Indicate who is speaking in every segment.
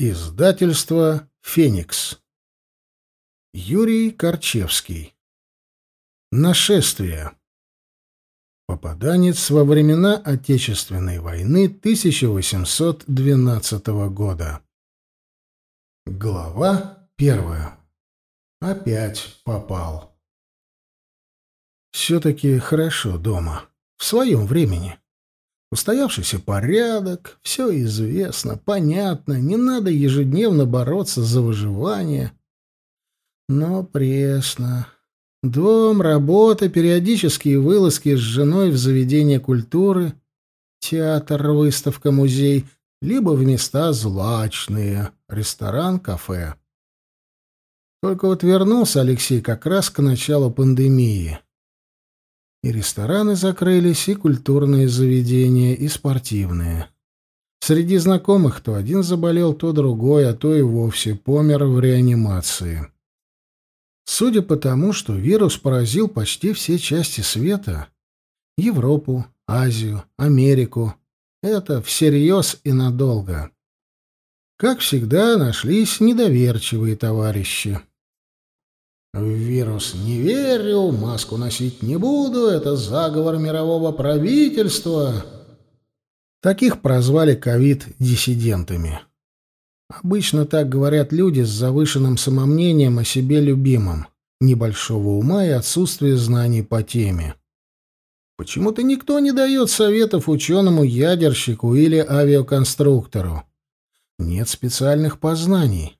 Speaker 1: Издательство «Феникс». Юрий Корчевский. Нашествие. Попаданец во времена Отечественной войны 1812 года. Глава первая. Опять попал. Все-таки хорошо дома. В своем времени. Устоявшийся порядок, все известно, понятно, не надо ежедневно бороться за выживание. Но пресно. Дом, работа, периодические вылазки с женой в заведение культуры, театр, выставка, музей, либо в места злачные, ресторан, кафе. Только вот вернулся Алексей как раз к началу пандемии. И рестораны закрылись, и культурные заведения, и спортивные. Среди знакомых то один заболел, то другой, а то и вовсе помер в реанимации. Судя по тому, что вирус поразил почти все части света — Европу, Азию, Америку — это всерьез и надолго. Как всегда, нашлись недоверчивые товарищи. Вирус не верю, маску носить не буду, это заговор мирового правительства. Таких прозвали ковид-диссидентами. Обычно так говорят люди с завышенным самомнением о себе любимом, небольшого ума и отсутствия знаний по теме. Почему-то никто не дает советов ученому-ядерщику или авиаконструктору. Нет специальных познаний.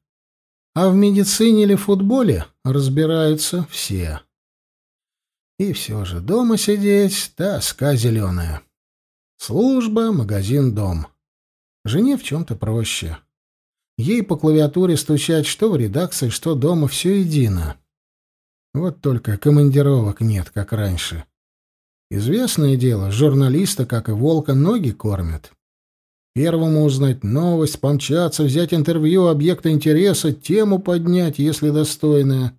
Speaker 1: А в медицине или футболе разбираются все. И все же дома сидеть — тоска зеленая. Служба, магазин, дом. Жене в чем-то проще. Ей по клавиатуре стучать что в редакции, что дома, все едино. Вот только командировок нет, как раньше. Известное дело, журналиста, как и волка, ноги кормят. Первому узнать новость, помчаться, взять интервью объекта интереса, тему поднять, если достойная.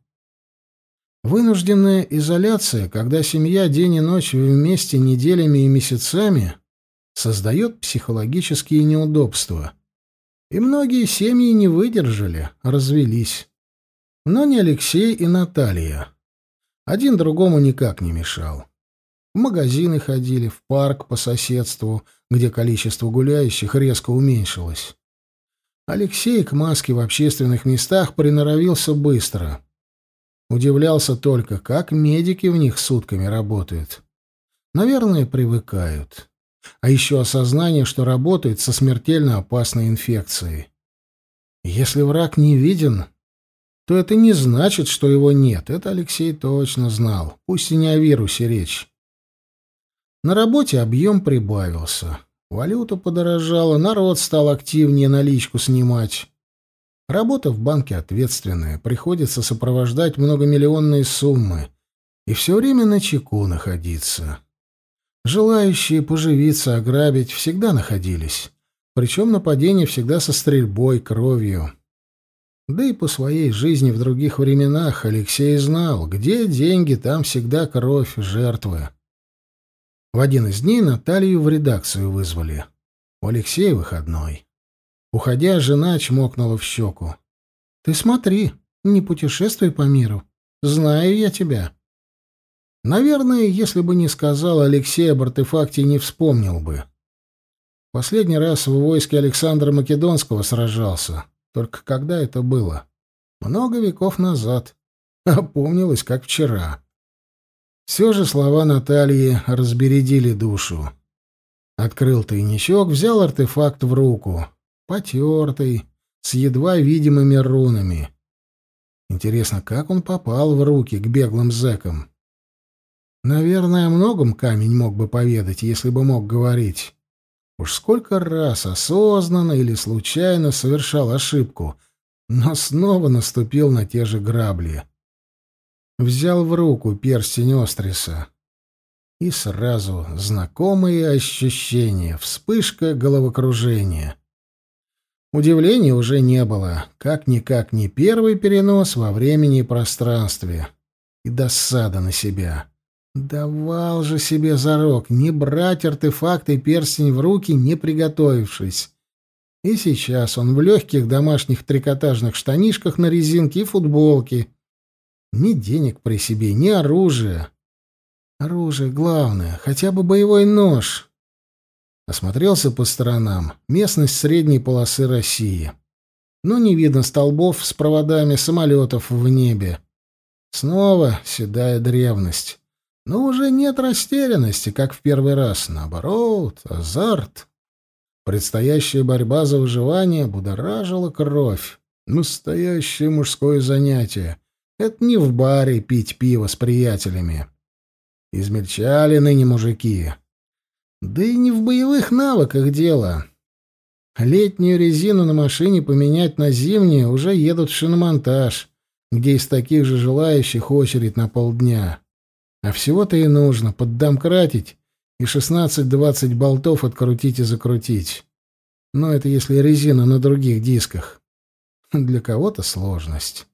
Speaker 1: Вынужденная изоляция, когда семья день и ночь вместе неделями и месяцами, создает психологические неудобства. И многие семьи не выдержали, развелись. Но не Алексей и Наталья. Один другому никак не мешал. В магазины ходили, в парк по соседству, где количество гуляющих резко уменьшилось. Алексей к маске в общественных местах приноровился быстро. Удивлялся только, как медики в них сутками работают. Наверное, привыкают. А еще осознание, что работают со смертельно опасной инфекцией. Если враг не виден, то это не значит, что его нет. Это Алексей точно знал. Пусть и не о вирусе речь. На работе объем прибавился. Валюта подорожала, народ стал активнее наличку снимать. Работа в банке ответственная, приходится сопровождать многомиллионные суммы и все время на чеку находиться. Желающие поживиться, ограбить всегда находились, причем нападения всегда со стрельбой, кровью. Да и по своей жизни в других временах Алексей знал, где деньги, там всегда кровь, жертвы. В один из дней Наталью в редакцию вызвали. У Алексея выходной. Уходя, жена чмокнула в щеку. «Ты смотри, не путешествуй по миру. Знаю я тебя». Наверное, если бы не сказал, Алексей об артефакте не вспомнил бы. Последний раз в войске Александра Македонского сражался. Только когда это было? Много веков назад. Опомнилось, как вчера. Все же слова Натальи разбередили душу. Открыл тайничок, взял артефакт в руку. Потертый, с едва видимыми рунами. Интересно, как он попал в руки к беглым зэкам? Наверное, о многом камень мог бы поведать, если бы мог говорить. Уж сколько раз осознанно или случайно совершал ошибку, но снова наступил на те же грабли. Взял в руку перстень Остриса. И сразу знакомые ощущения, вспышка головокружения. Удивления уже не было, как-никак не первый перенос во времени и пространстве. И досада на себя. Давал же себе зарок не брать артефакт и перстень в руки, не приготовившись. И сейчас он в легких домашних трикотажных штанишках на резинке и футболке. Ни денег при себе, ни оружия. Оружие главное, хотя бы боевой нож. Осмотрелся по сторонам. Местность средней полосы России. Но не видно столбов с проводами самолетов в небе. Снова седая древность. Но уже нет растерянности, как в первый раз. Наоборот, азарт. Предстоящая борьба за выживание будоражила кровь. Настоящее мужское занятие. Это не в баре пить пиво с приятелями. Измельчали ныне мужики. Да и не в боевых навыках дело. Летнюю резину на машине поменять на зимнюю уже едут в шиномонтаж, где из таких же желающих очередь на полдня. А всего-то и нужно поддомкратить и 16-20 болтов открутить и закрутить. Но это если резина на других дисках. Для кого-то сложность.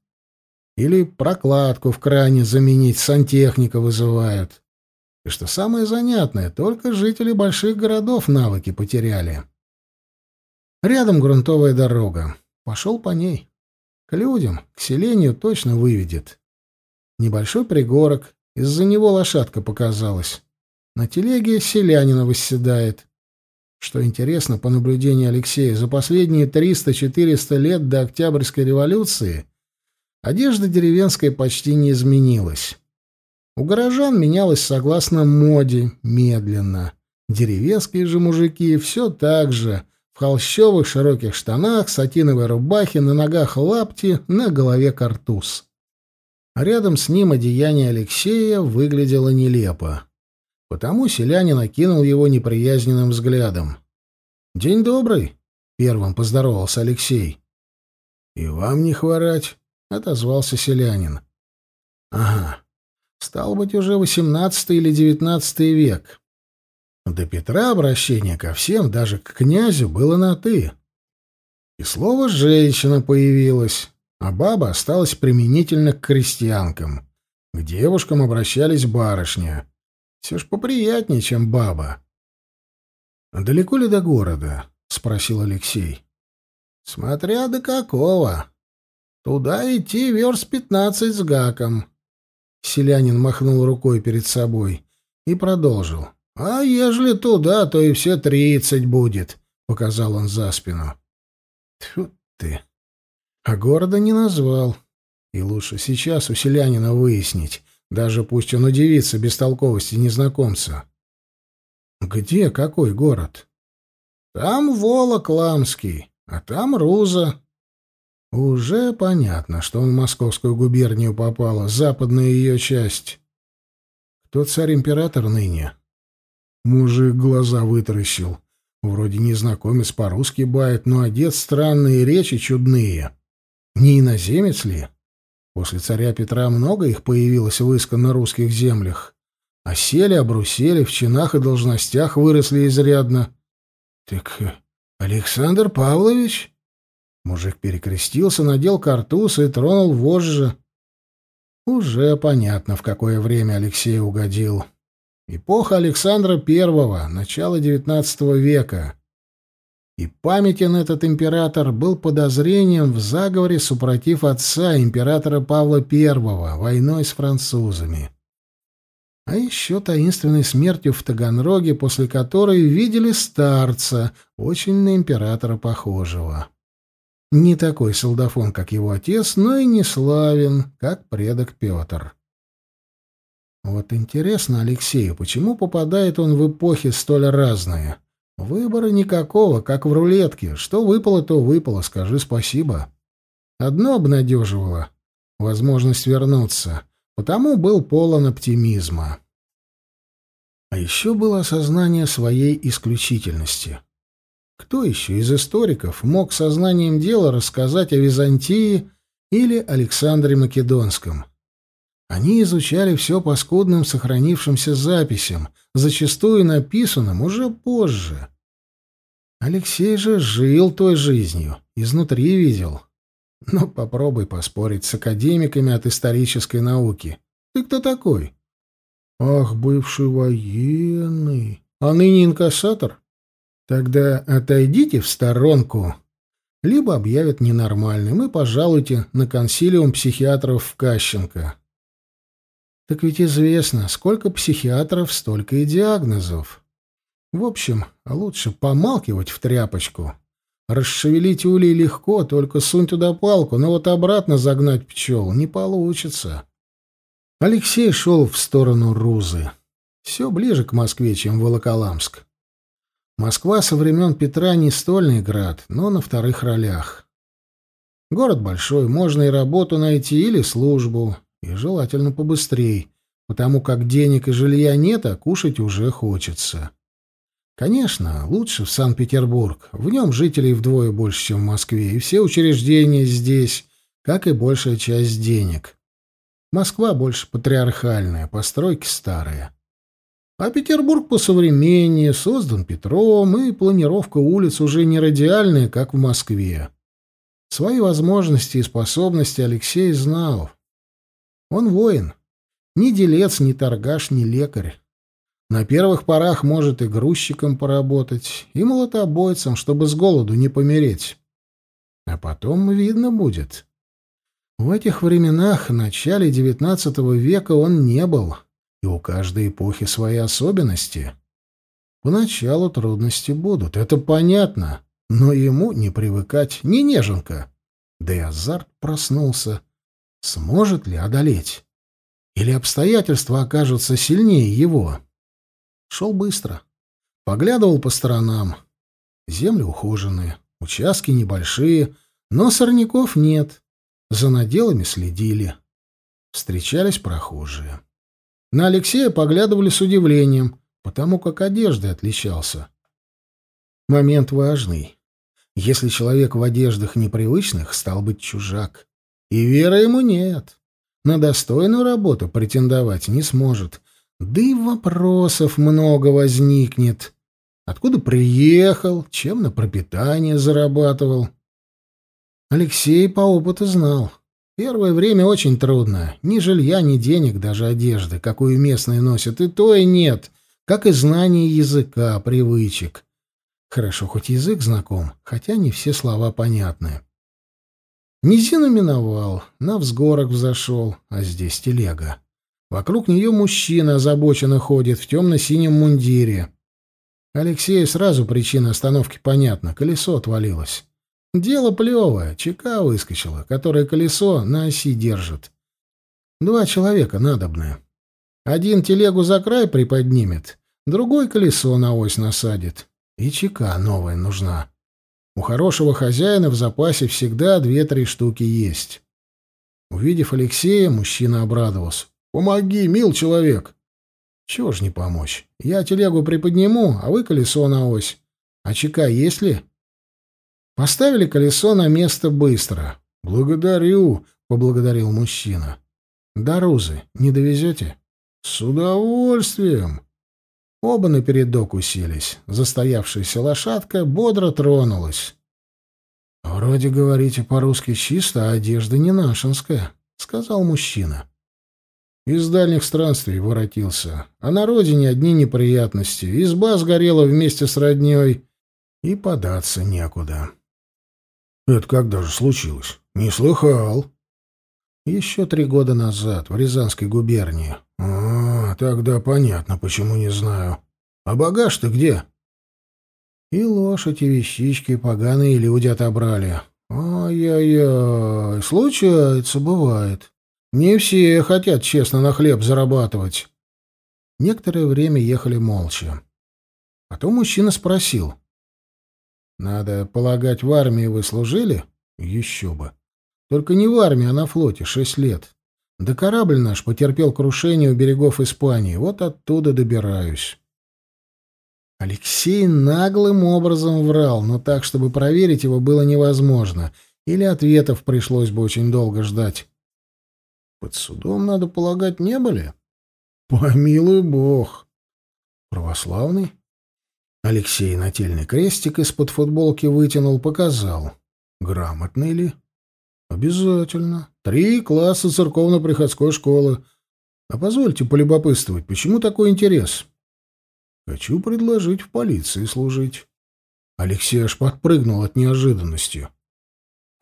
Speaker 1: Или прокладку в кране заменить, сантехника вызывают. И что самое занятное, только жители больших городов навыки потеряли. Рядом грунтовая дорога. Пошел по ней. К людям, к селению точно выведет. Небольшой пригорок, из-за него лошадка показалась. На телеге селянина восседает. Что интересно, по наблюдению Алексея, за последние 300-400 лет до Октябрьской революции одежда деревенская почти не изменилась. У горожан менялось согласно моде, медленно. Деревенские же мужики все так же, в холщовых широких штанах, сатиновой рубахе, на ногах лапти, на голове картуз. А рядом с ним одеяние Алексея выглядело нелепо. Потому селянин окинул его неприязненным взглядом. «День добрый!» — первым поздоровался Алексей. «И вам не хворать!» — отозвался селянин. «Ага, Стал быть, уже восемнадцатый или девятнадцатый век. До Петра обращение ко всем, даже к князю, было на «ты». И слово «женщина» появилось, а баба осталась применительно к крестьянкам. К девушкам обращались барышня. Все ж поприятнее, чем баба. «Далеко ли до города?» — спросил Алексей. «Смотря до какого. Туда идти верст пятнадцать с гаком. Селянин махнул рукой перед собой и продолжил. «А ежели туда, то и все тридцать будет», — показал он за спину. Тьфу ты! А города не назвал. И лучше сейчас у селянина выяснить, даже пусть он удивится бестолковости незнакомца. «Где какой город?» «Там Волок Ламский, а там Руза», уже понятно, что он в Московскую губернию попала, западная ее часть. Кто царь-император ныне? Мужик глаза вытаращил. Вроде незнакомец по-русски бает, но одет странные речи чудные. Не иноземец ли? После царя Петра много их появилось в исконно русских землях. Осели, обрусели, в чинах и должностях выросли изрядно. Так Александр Павлович? Мужик перекрестился, надел картуз и тронул вожжи. Уже понятно, в какое время Алексей угодил. Эпоха Александра I, начало XIX века. И памятен этот император был подозрением в заговоре супротив отца, императора Павла I, войной с французами. А еще таинственной смертью в Таганроге, после которой видели старца, очень на императора похожего. Не такой солдафон, как его отец, но и не славен, как предок Петр. Вот интересно Алексею, почему попадает он в эпохи столь разные? Выбора никакого, как в рулетке. Что выпало, то выпало, скажи спасибо. Одно обнадеживало — возможность вернуться, потому был полон оптимизма. А еще было осознание своей исключительности. Кто еще из историков мог сознанием дела рассказать о Византии или Александре Македонском? Они изучали все по скудным сохранившимся записям, зачастую написанным уже позже. Алексей же жил той жизнью, изнутри видел. Но попробуй поспорить с академиками от исторической науки. Ты кто такой? Ах, бывший военный, а ныне инкассатор? Тогда отойдите в сторонку, либо объявят ненормальным и пожалуйте на консилиум психиатров в Кащенко. Так ведь известно, сколько психиатров, столько и диагнозов. В общем, лучше помалкивать в тряпочку. Расшевелить улей легко, только сунь туда палку, но вот обратно загнать пчел не получится. Алексей шел в сторону Рузы. Все ближе к Москве, чем Волоколамск. Москва со времен Петра не стольный град, но на вторых ролях. Город большой, можно и работу найти, или службу, и желательно побыстрей, потому как денег и жилья нет, а кушать уже хочется. Конечно, лучше в Санкт-Петербург. В нем жителей вдвое больше, чем в Москве, и все учреждения здесь, как и большая часть денег. Москва больше патриархальная, постройки старые. А Петербург посовременнее, создан Петром, и планировка улиц уже не радиальная, как в Москве. Свои возможности и способности Алексей знал. Он воин. Ни делец, ни торгаш, ни лекарь. На первых порах может и грузчиком поработать, и молотобойцем, чтобы с голоду не помереть. А потом видно будет. В этих временах, начале XIX века, он не был и у каждой эпохи свои особенности. Поначалу трудности будут, это понятно, но ему не привыкать, не неженка. Да и азарт проснулся. Сможет ли одолеть? Или обстоятельства окажутся сильнее его? Шел быстро. Поглядывал по сторонам. Земли ухоженные, участки небольшие, но сорняков нет. За наделами следили. Встречались прохожие. На Алексея поглядывали с удивлением, потому как одеждой отличался. Момент важный. Если человек в одеждах непривычных, стал быть чужак. И веры ему нет. На достойную работу претендовать не сможет. Да и вопросов много возникнет. Откуда приехал, чем на пропитание зарабатывал. Алексей по опыту знал. Первое время очень трудно. Ни жилья, ни денег, даже одежды, какую местные носят, и то и нет, как и знание языка, привычек. Хорошо, хоть язык знаком, хотя не все слова понятны. Низину миновал, на взгорок взошел, а здесь телега. Вокруг нее мужчина озабоченно ходит в темно-синем мундире. Алексею сразу причина остановки понятна, колесо отвалилось. Дело плевое, чека выскочила, которое колесо на оси держит. Два человека надобны. Один телегу за край приподнимет, другой колесо на ось насадит. И чека новая нужна. У хорошего хозяина в запасе всегда две-три штуки есть. Увидев Алексея, мужчина обрадовался. «Помоги, мил человек!» «Чего ж не помочь? Я телегу приподниму, а вы колесо на ось. А чека есть ли?» Поставили колесо на место быстро. «Благодарю», — поблагодарил мужчина. «До Рузы не довезете?» «С удовольствием». Оба на передок уселись. Застоявшаяся лошадка бодро тронулась. «Вроде говорите по-русски чисто, а одежда не нашинская», — сказал мужчина. Из дальних странствий воротился, а на родине одни неприятности. Изба сгорела вместе с роднёй, и податься некуда. Это когда же случилось? Не слыхал. Еще три года назад, в Рязанской губернии. А, тогда понятно, почему не знаю. А багаж-то где? И лошадь, и вещички, и поганые люди отобрали. Ай-яй-яй, случается, бывает. Не все хотят честно на хлеб зарабатывать. Некоторое время ехали молча. Потом мужчина спросил. Надо полагать, в армии вы служили? Еще бы. Только не в армии, а на флоте, шесть лет. Да корабль наш потерпел крушение у берегов Испании. Вот оттуда добираюсь. Алексей наглым образом врал, но так, чтобы проверить его было невозможно. Или ответов пришлось бы очень долго ждать. Под судом, надо полагать, не были? Помилуй бог. Православный? Алексей нательный крестик из-под футболки вытянул, показал. Грамотный ли? Обязательно. Три класса церковно-приходской школы. А позвольте полюбопытствовать, почему такой интерес? Хочу предложить в полиции служить. Алексей аж подпрыгнул от неожиданности.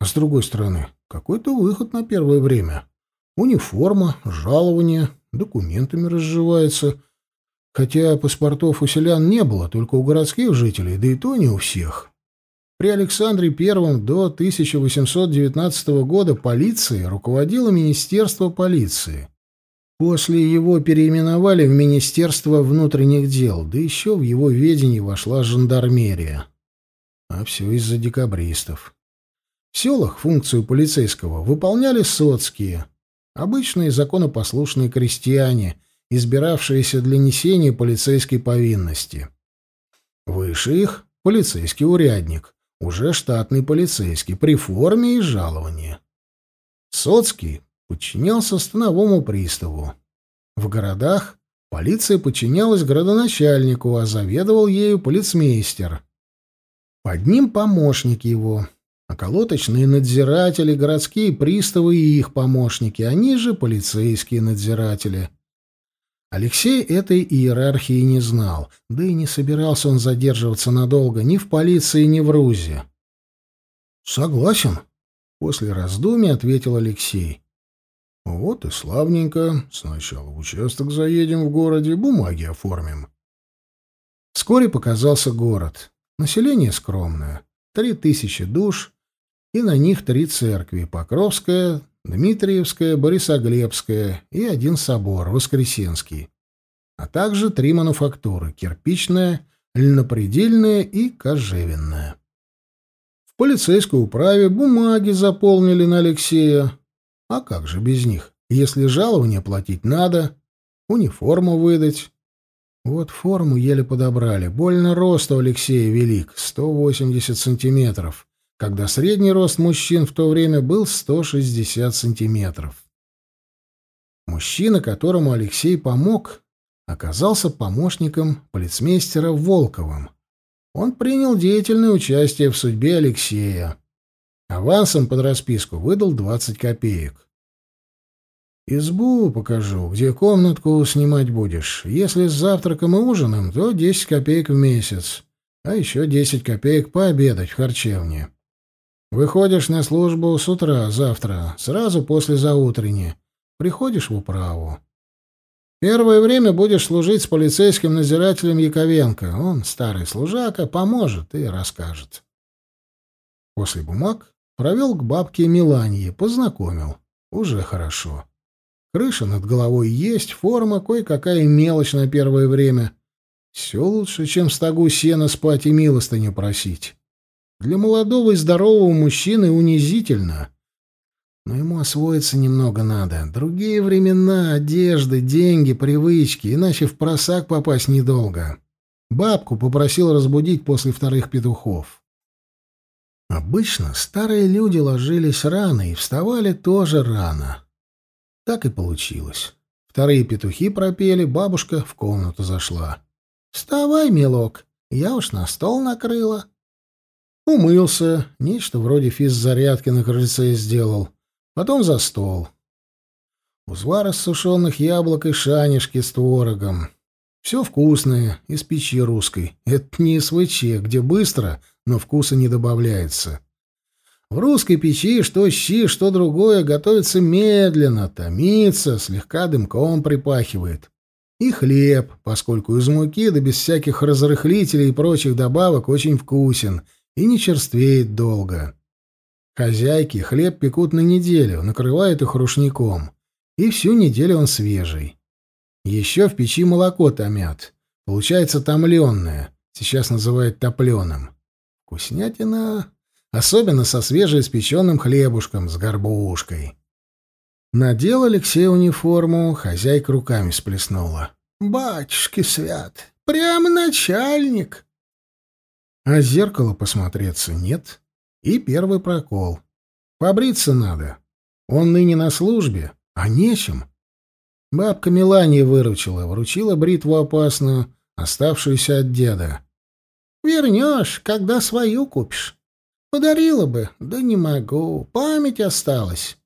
Speaker 1: А с другой стороны, какой-то выход на первое время. Униформа, жалование, документами разживается. Хотя паспортов у селян не было, только у городских жителей, да и то не у всех. При Александре I до 1819 года полицией руководило Министерство полиции. После его переименовали в Министерство внутренних дел, да еще в его ведение вошла жандармерия. А все из-за декабристов. В селах функцию полицейского выполняли соцкие, обычные законопослушные крестьяне, избиравшиеся для несения полицейской повинности. Выше их — полицейский урядник, уже штатный полицейский, при форме и жаловании. Соцкий подчинялся становому приставу. В городах полиция подчинялась градоначальнику, а заведовал ею полицмейстер. Под ним помощник его, околоточные надзиратели, городские приставы и их помощники, они же полицейские надзиратели. Алексей этой иерархии не знал, да и не собирался он задерживаться надолго ни в полиции, ни в РУЗе. «Согласен», — после раздумий ответил Алексей. «Вот и славненько. Сначала в участок заедем в городе, бумаги оформим». Вскоре показался город. Население скромное. Три тысячи душ, и на них три церкви — Покровская, Дмитриевская, Борисоглебская и один собор, Воскресенский, а также три мануфактуры — кирпичная, льнопредельная и кожевенная. В полицейской управе бумаги заполнили на Алексея. А как же без них, если жалование платить надо, униформу выдать? Вот форму еле подобрали. Больно рост у Алексея велик — 180 сантиметров когда средний рост мужчин в то время был 160 сантиметров. Мужчина, которому Алексей помог, оказался помощником полицмейстера Волковым. Он принял деятельное участие в судьбе Алексея. Авансом под расписку выдал 20 копеек. «Избу покажу, где комнатку снимать будешь. Если с завтраком и ужином, то 10 копеек в месяц, а еще 10 копеек пообедать в харчевне. Выходишь на службу с утра завтра, сразу после заутренни. Приходишь в управу. Первое время будешь служить с полицейским надзирателем Яковенко. Он, старый служака, поможет и расскажет. После бумаг провел к бабке Миланье, познакомил. Уже хорошо. Крыша над головой есть, форма, кое-какая мелочь на первое время. Все лучше, чем в стогу сена спать и милостыню просить. Для молодого и здорового мужчины унизительно. Но ему освоиться немного надо. Другие времена, одежды, деньги, привычки, иначе в просак попасть недолго. Бабку попросил разбудить после вторых петухов. Обычно старые люди ложились рано и вставали тоже рано. Так и получилось. Вторые петухи пропели, бабушка в комнату зашла. «Вставай, милок, я уж на стол накрыла». Умылся, нечто вроде физзарядки на крыльце сделал. Потом за стол. Узвар из сушеных яблок и шанишки с творогом. Все вкусное, из печи русской. Это не СВЧ, где быстро, но вкуса не добавляется. В русской печи что щи, что другое готовится медленно, томится, слегка дымком припахивает. И хлеб, поскольку из муки, да без всяких разрыхлителей и прочих добавок, очень вкусен — и не черствеет долго. Хозяйки хлеб пекут на неделю, накрывают их рушником, и всю неделю он свежий. Еще в печи молоко томят. Получается томленное, сейчас называют топленым. Вкуснятина, особенно со свежеиспеченным хлебушком с горбушкой. Надел Алексей униформу, хозяйка руками сплеснула. «Батюшки свят, прямо начальник!» А зеркало посмотреться нет. И первый прокол. Побриться надо. Он ныне на службе, а нечем. Бабка Мелания выручила, вручила бритву опасную, оставшуюся от деда. «Вернешь, когда свою купишь. Подарила бы, да не могу, память осталась».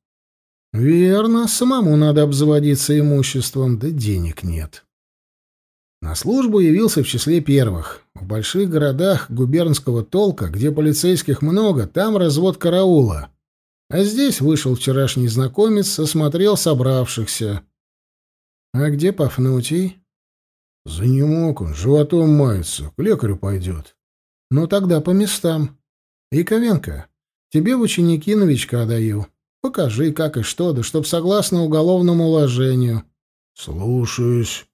Speaker 1: «Верно, самому надо обзаводиться имуществом, да денег нет». На службу явился в числе первых. В больших городах губернского толка, где полицейских много, там развод караула. А здесь вышел вчерашний знакомец, осмотрел собравшихся. «А где Пафнутий?» «Занемог он, животом мается, к лекарю пойдет». «Ну тогда по местам. Яковенко, тебе в ученики новичка даю. Покажи, как и что, да чтоб согласно уголовному уложению».
Speaker 2: «Слушаюсь».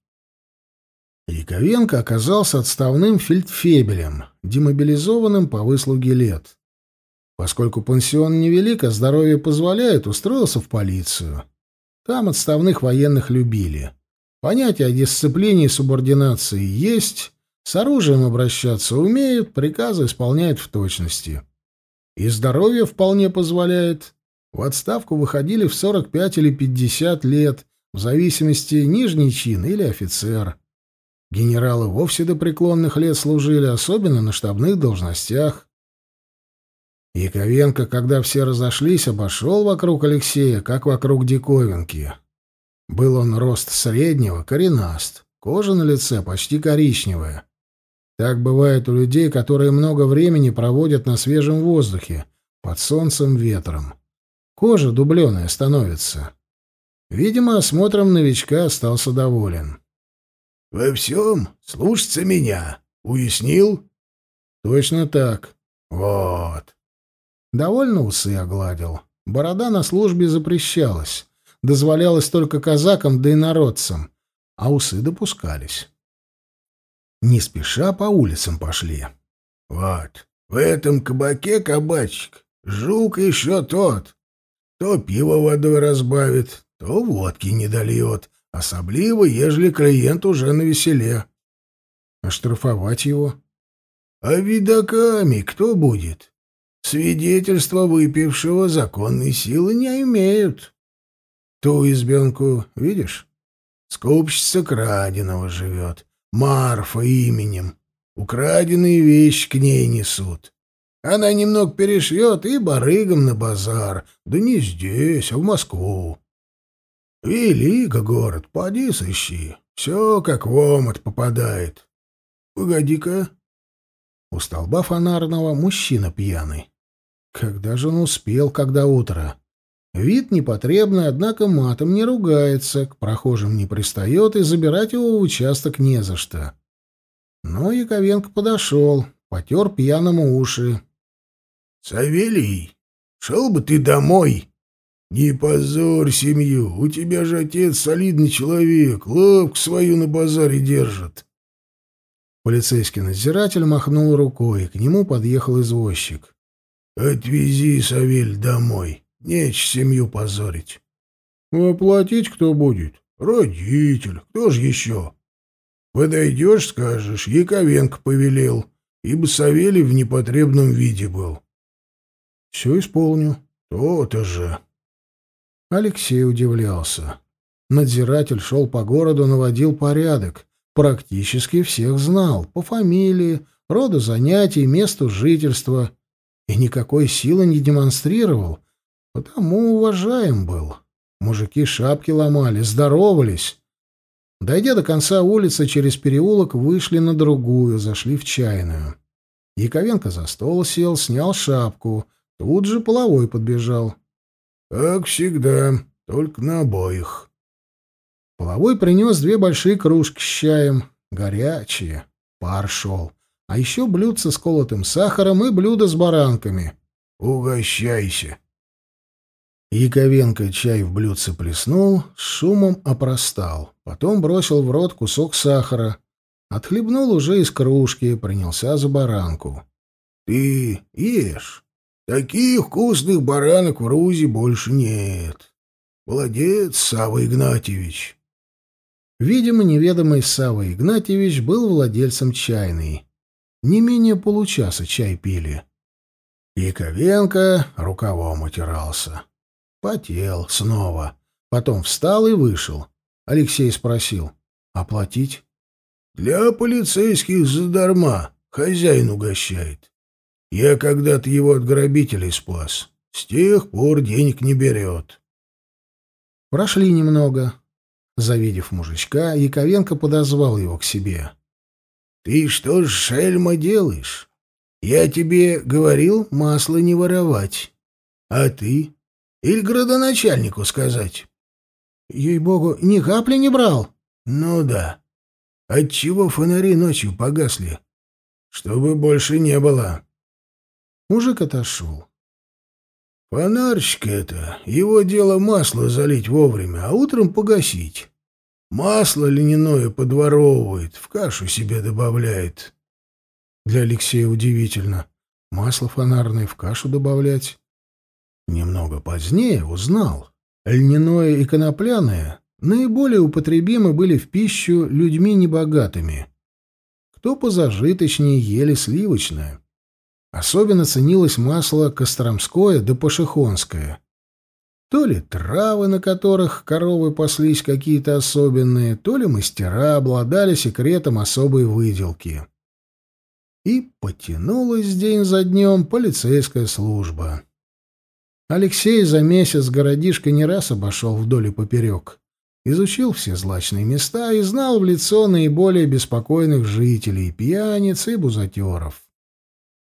Speaker 1: Яковенко оказался отставным фельдфебелем, демобилизованным по выслуге лет. Поскольку пансион невелик, а здоровье позволяет, устроился в полицию. Там отставных военных любили. Понятие о дисциплине и субординации есть, с оружием обращаться умеют, приказы исполняют в точности. И здоровье вполне позволяет. В отставку выходили в 45 или 50 лет, в зависимости нижний чин или офицер. Генералы вовсе до преклонных лет служили, особенно на штабных должностях. Яковенко, когда все разошлись, обошел вокруг Алексея, как вокруг диковинки. Был он рост среднего, коренаст, кожа на лице почти коричневая. Так бывает у людей, которые много времени проводят на свежем воздухе, под солнцем, ветром. Кожа дубленая становится. Видимо, осмотром новичка остался доволен.
Speaker 2: — Во всем слушаться меня. Уяснил?
Speaker 1: — Точно так.
Speaker 2: — Вот.
Speaker 1: Довольно усы огладил. Борода на службе запрещалась. Дозволялось только казакам да инородцам. А усы допускались. Не спеша по улицам пошли.
Speaker 2: — Вот, в этом кабаке кабачик. Жук еще тот. То пиво водой разбавит, то водки не дольет. Особливо, ежели клиент уже на веселе.
Speaker 1: — А штрафовать его?
Speaker 2: — А видаками кто будет? Свидетельства выпившего законной силы не имеют. Ту избенку, видишь? Скупщица краденого живет. Марфа именем. Украденные вещи к ней несут. Она немного перешьет и барыгам на базар. Да не здесь, а в Москву. Велика город, поди сыщи. Все как в омут попадает. Погоди-ка.
Speaker 1: У столба фонарного мужчина пьяный. Когда же он успел, когда утро? Вид непотребный, однако матом не ругается, к прохожим не пристает и забирать его в участок не за что. Но Яковенко подошел, потер пьяному уши.
Speaker 2: — Савелий, шел бы ты домой. Не позорь семью, у тебя же отец солидный человек, лавку свою на базаре держит.
Speaker 1: Полицейский надзиратель махнул рукой, к нему подъехал извозчик.
Speaker 2: Отвези, Савель, домой. Нечь семью позорить.
Speaker 1: Оплатить кто будет?
Speaker 2: Родитель. Кто же еще? Подойдешь, скажешь, Яковенко повелел, ибо Савелий в непотребном виде был.
Speaker 1: Все исполню.
Speaker 2: То-то же.
Speaker 1: Алексей удивлялся. Надзиратель шел по городу, наводил порядок. Практически всех знал. По фамилии, роду занятий, месту жительства — и никакой силы не демонстрировал, потому уважаем был. Мужики шапки ломали, здоровались. Дойдя до конца улицы, через переулок вышли на другую, зашли в чайную. Яковенко за стол сел, снял шапку. Тут же половой подбежал.
Speaker 2: — Как всегда, только на обоих.
Speaker 1: Половой принес две большие кружки с чаем. Горячие. Пар шел. А еще блюдце с колотым сахаром и блюдо с баранками.
Speaker 2: Угощайся.
Speaker 1: Яковенко чай в блюдце плеснул, шумом опростал. Потом бросил в рот кусок сахара. Отхлебнул уже из кружки, принялся за баранку.
Speaker 2: — Ты ешь. Таких вкусных баранок в Рузе больше нет. Молодец, Савва Игнатьевич.
Speaker 1: Видимо, неведомый Савва Игнатьевич был владельцем чайной. Не менее получаса чай пили. Яковенко рукавом утирался. Потел снова. Потом встал и вышел. Алексей спросил. «Оплатить?»
Speaker 2: «Для полицейских задарма. Хозяин угощает. Я когда-то его от грабителей спас. С тех пор денег не берет».
Speaker 1: Прошли немного. Завидев мужичка, Яковенко подозвал его к себе.
Speaker 2: — Ты что ж, шельма, делаешь? Я тебе говорил масло не воровать. А ты? Или градоначальнику сказать?
Speaker 1: — Ей-богу, ни капли не брал.
Speaker 2: — Ну да. Отчего фонари ночью погасли? Чтобы больше не было.
Speaker 1: Мужик отошел.
Speaker 2: Фонарщик это, его дело масло залить вовремя, а утром погасить. Масло льняное подворовывает, в кашу себе добавляет.
Speaker 1: Для Алексея удивительно. Масло фонарное в кашу добавлять. Немного позднее узнал. Льняное и конопляное наиболее употребимы были в пищу людьми небогатыми. Кто позажиточнее ели сливочное. Особенно ценилось масло костромское да пашихонское. То ли травы, на которых коровы паслись какие-то особенные, то ли мастера обладали секретом особой выделки. И потянулась день за днем полицейская служба. Алексей за месяц городишко не раз обошел вдоль и поперек, изучил все злачные места и знал в лицо наиболее беспокойных жителей, пьяниц и бузатеров.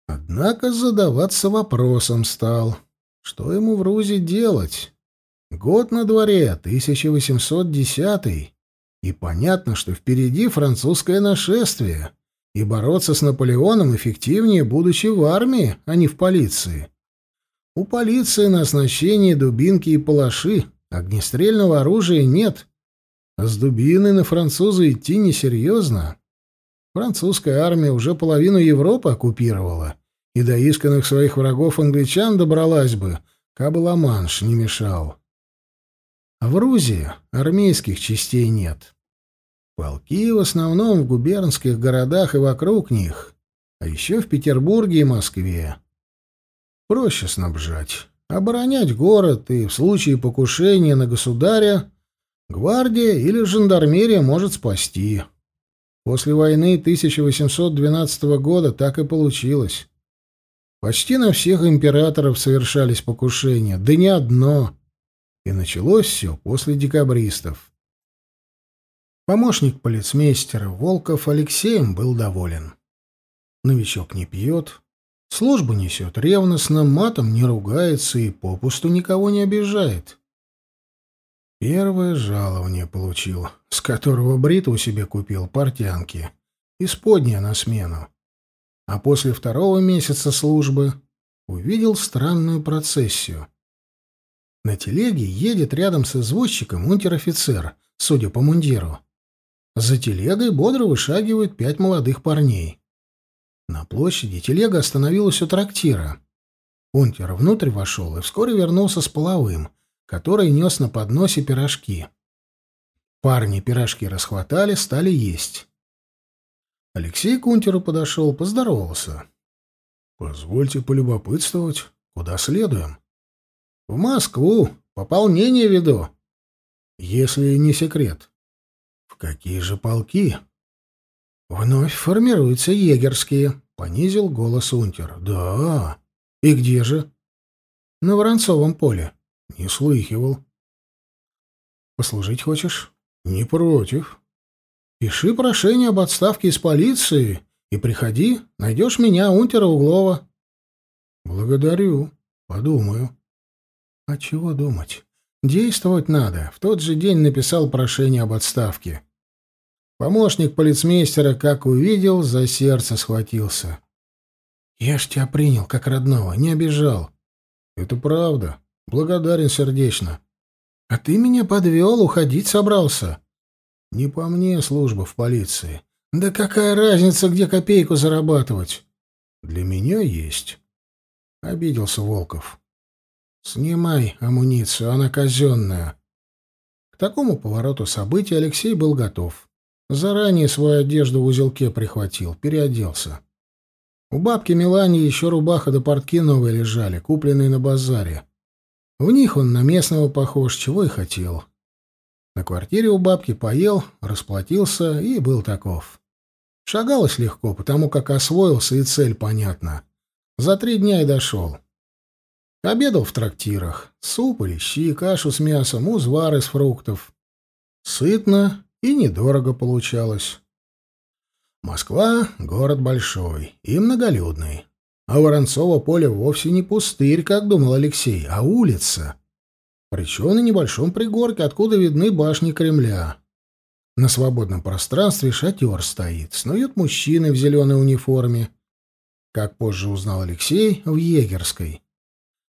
Speaker 1: Однако задаваться вопросом стал, что ему в Рузе делать. Год на дворе, 1810 и понятно, что впереди французское нашествие, и бороться с Наполеоном эффективнее, будучи в армии, а не в полиции. У полиции на оснащении дубинки и палаши, огнестрельного оружия нет, а с дубиной на француза идти несерьезно. Французская армия уже половину Европы оккупировала, и до исканных своих врагов англичан добралась бы, кабы Ла-Манш не мешал. А в Рузе армейских частей нет. Полки в основном в губернских городах и вокруг них, а еще в Петербурге и Москве. Проще снабжать, оборонять город, и в случае покушения на государя гвардия или жандармерия может спасти. После войны 1812 года так и получилось. Почти на всех императоров совершались покушения, да не одно. И началось все после декабристов. Помощник полицмейстера Волков Алексеем был доволен. Новичок не пьет, службу несет ревностно, матом не ругается и попусту никого не обижает. Первое жалование получил, с которого бритву себе купил портянки, исподняя на смену. А после второго месяца службы увидел странную процессию. На телеге едет рядом с извозчиком унтер-офицер, судя по мундиру. За телегой бодро вышагивают пять молодых парней. На площади телега остановилась у трактира. Унтер внутрь вошел и вскоре вернулся с половым, который нес на подносе пирожки. Парни пирожки расхватали, стали есть. Алексей к Унтеру подошел, поздоровался. — Позвольте полюбопытствовать, куда следуем? — В Москву, пополнение веду. — Если не секрет. — В какие же полки? — Вновь формируются егерские, — понизил голос Унтер. — Да. И где же? — На Воронцовом поле. — не слыхивал. Послужить хочешь? Не против. Пиши прошение об отставке из полиции и приходи, найдешь меня, унтера Углова. Благодарю. Подумаю. А чего думать? Действовать надо. В тот же день написал прошение об отставке. Помощник полицмейстера, как увидел, за сердце схватился. Я ж тебя принял как родного, не обижал. Это правда. Благодарен сердечно. А ты меня подвел, уходить собрался. Не по мне служба в полиции. Да какая разница, где копейку зарабатывать? Для меня есть. Обиделся Волков. Снимай амуницию, она казенная. К такому повороту событий Алексей был готов. Заранее свою одежду в узелке прихватил, переоделся. У бабки Мелании еще рубаха до портки новые лежали, купленные на базаре. В них он на местного похож, чего и хотел. На квартире у бабки поел, расплатился и был таков. Шагалось легко, потому как освоился и цель понятна. За три дня и дошел. Обедал в трактирах. Суп или щи, кашу с мясом, узвар из фруктов. Сытно и недорого получалось. Москва — город большой и многолюдный. А Воронцово поле вовсе не пустырь, как думал Алексей, а улица. Причем на небольшом пригорке, откуда видны башни Кремля. На свободном пространстве шатер стоит, снуют мужчины в зеленой униформе. Как позже узнал Алексей, в егерской.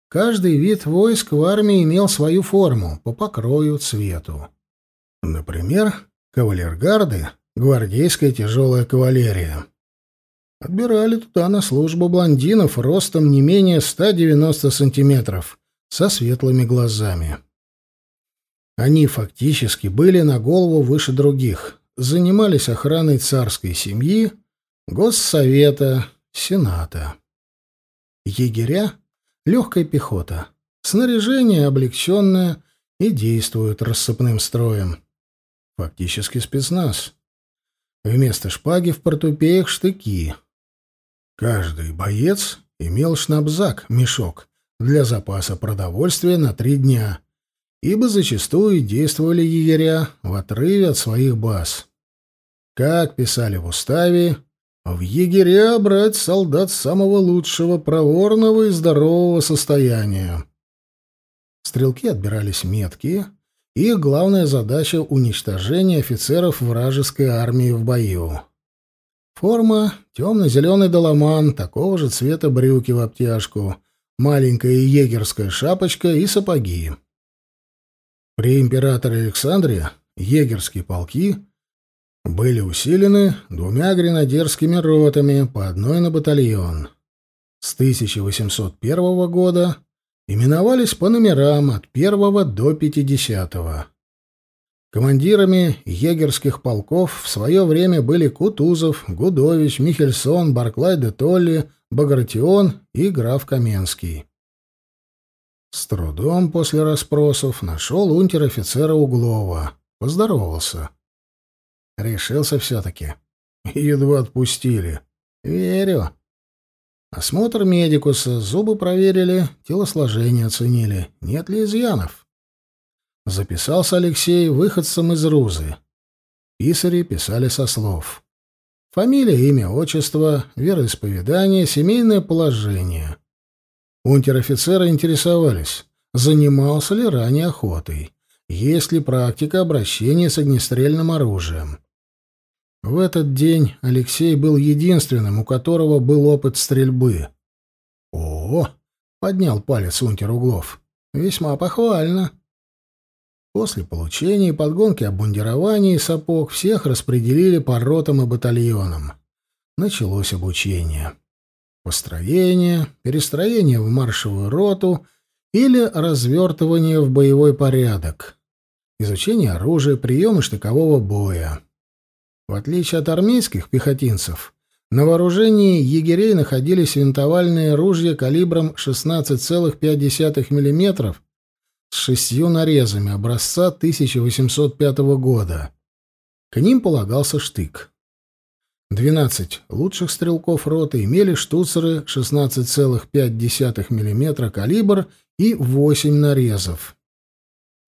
Speaker 1: Каждый вид войск в армии имел свою форму, по покрою, цвету. Например, кавалергарды — гвардейская тяжелая кавалерия. Отбирали туда на службу блондинов ростом не менее 190 сантиметров, со светлыми глазами. Они фактически были на голову выше других, занимались охраной царской семьи, госсовета, сената. Егеря — легкая пехота, снаряжение облегченное и действуют рассыпным строем. Фактически спецназ. Вместо шпаги в портупеях штыки. Каждый боец имел шнапзак, мешок, для запаса продовольствия на три дня, ибо зачастую действовали егеря в отрыве от своих баз. Как писали в уставе, в егеря брать солдат самого лучшего, проворного и здорового состояния. Стрелки отбирались меткие, их главная задача — уничтожение офицеров вражеской армии в бою. Форма — темно-зеленый доломан, такого же цвета брюки в обтяжку, маленькая егерская шапочка и сапоги. При императоре Александре егерские полки были усилены двумя гренадерскими ротами по одной на батальон. С 1801 года именовались по номерам от 1 до 50. -го. Командирами егерских полков в свое время были Кутузов, Гудович, Михельсон, Барклай де Толли, Багратион и граф Каменский. С трудом после расспросов нашел унтер-офицера Углова. Поздоровался. Решился все-таки. Едва отпустили. Верю. Осмотр медикуса, зубы проверили, телосложение оценили. Нет ли изъянов? Записался Алексей выходцем из Рузы. Писари писали со слов. Фамилия, имя, отчество, вероисповедание, семейное положение. Унтер-офицеры интересовались, занимался ли ранее охотой, есть ли практика обращения с огнестрельным оружием. В этот день Алексей был единственным, у которого был опыт стрельбы. «О!» — поднял палец унтер Углов. «Весьма похвально». После получения и подгонки обмундирования и сапог всех распределили по ротам и батальонам. Началось обучение. Построение, перестроение в маршевую роту или развертывание в боевой порядок. Изучение оружия, приемы штыкового боя. В отличие от армейских пехотинцев, на вооружении егерей находились винтовальные ружья калибром 16,5 мм шестью нарезами образца 1805 года. К ним полагался штык. 12 лучших стрелков роты имели штуцеры 16,5 мм калибр и 8 нарезов.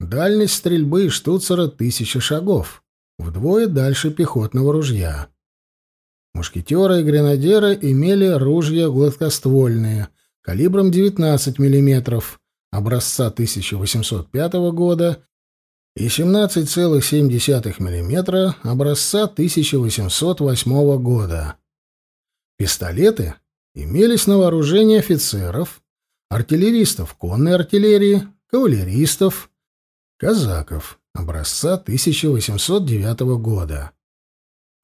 Speaker 1: Дальность стрельбы штуцера 1000 шагов, вдвое дальше пехотного ружья. Мушкетеры и гренадеры имели ружья гладкоствольные, калибром 19 мм, образца 1805 года и 17,7 мм образца 1808 года. Пистолеты имелись на вооружении офицеров, артиллеристов конной артиллерии, кавалеристов, казаков образца 1809 года.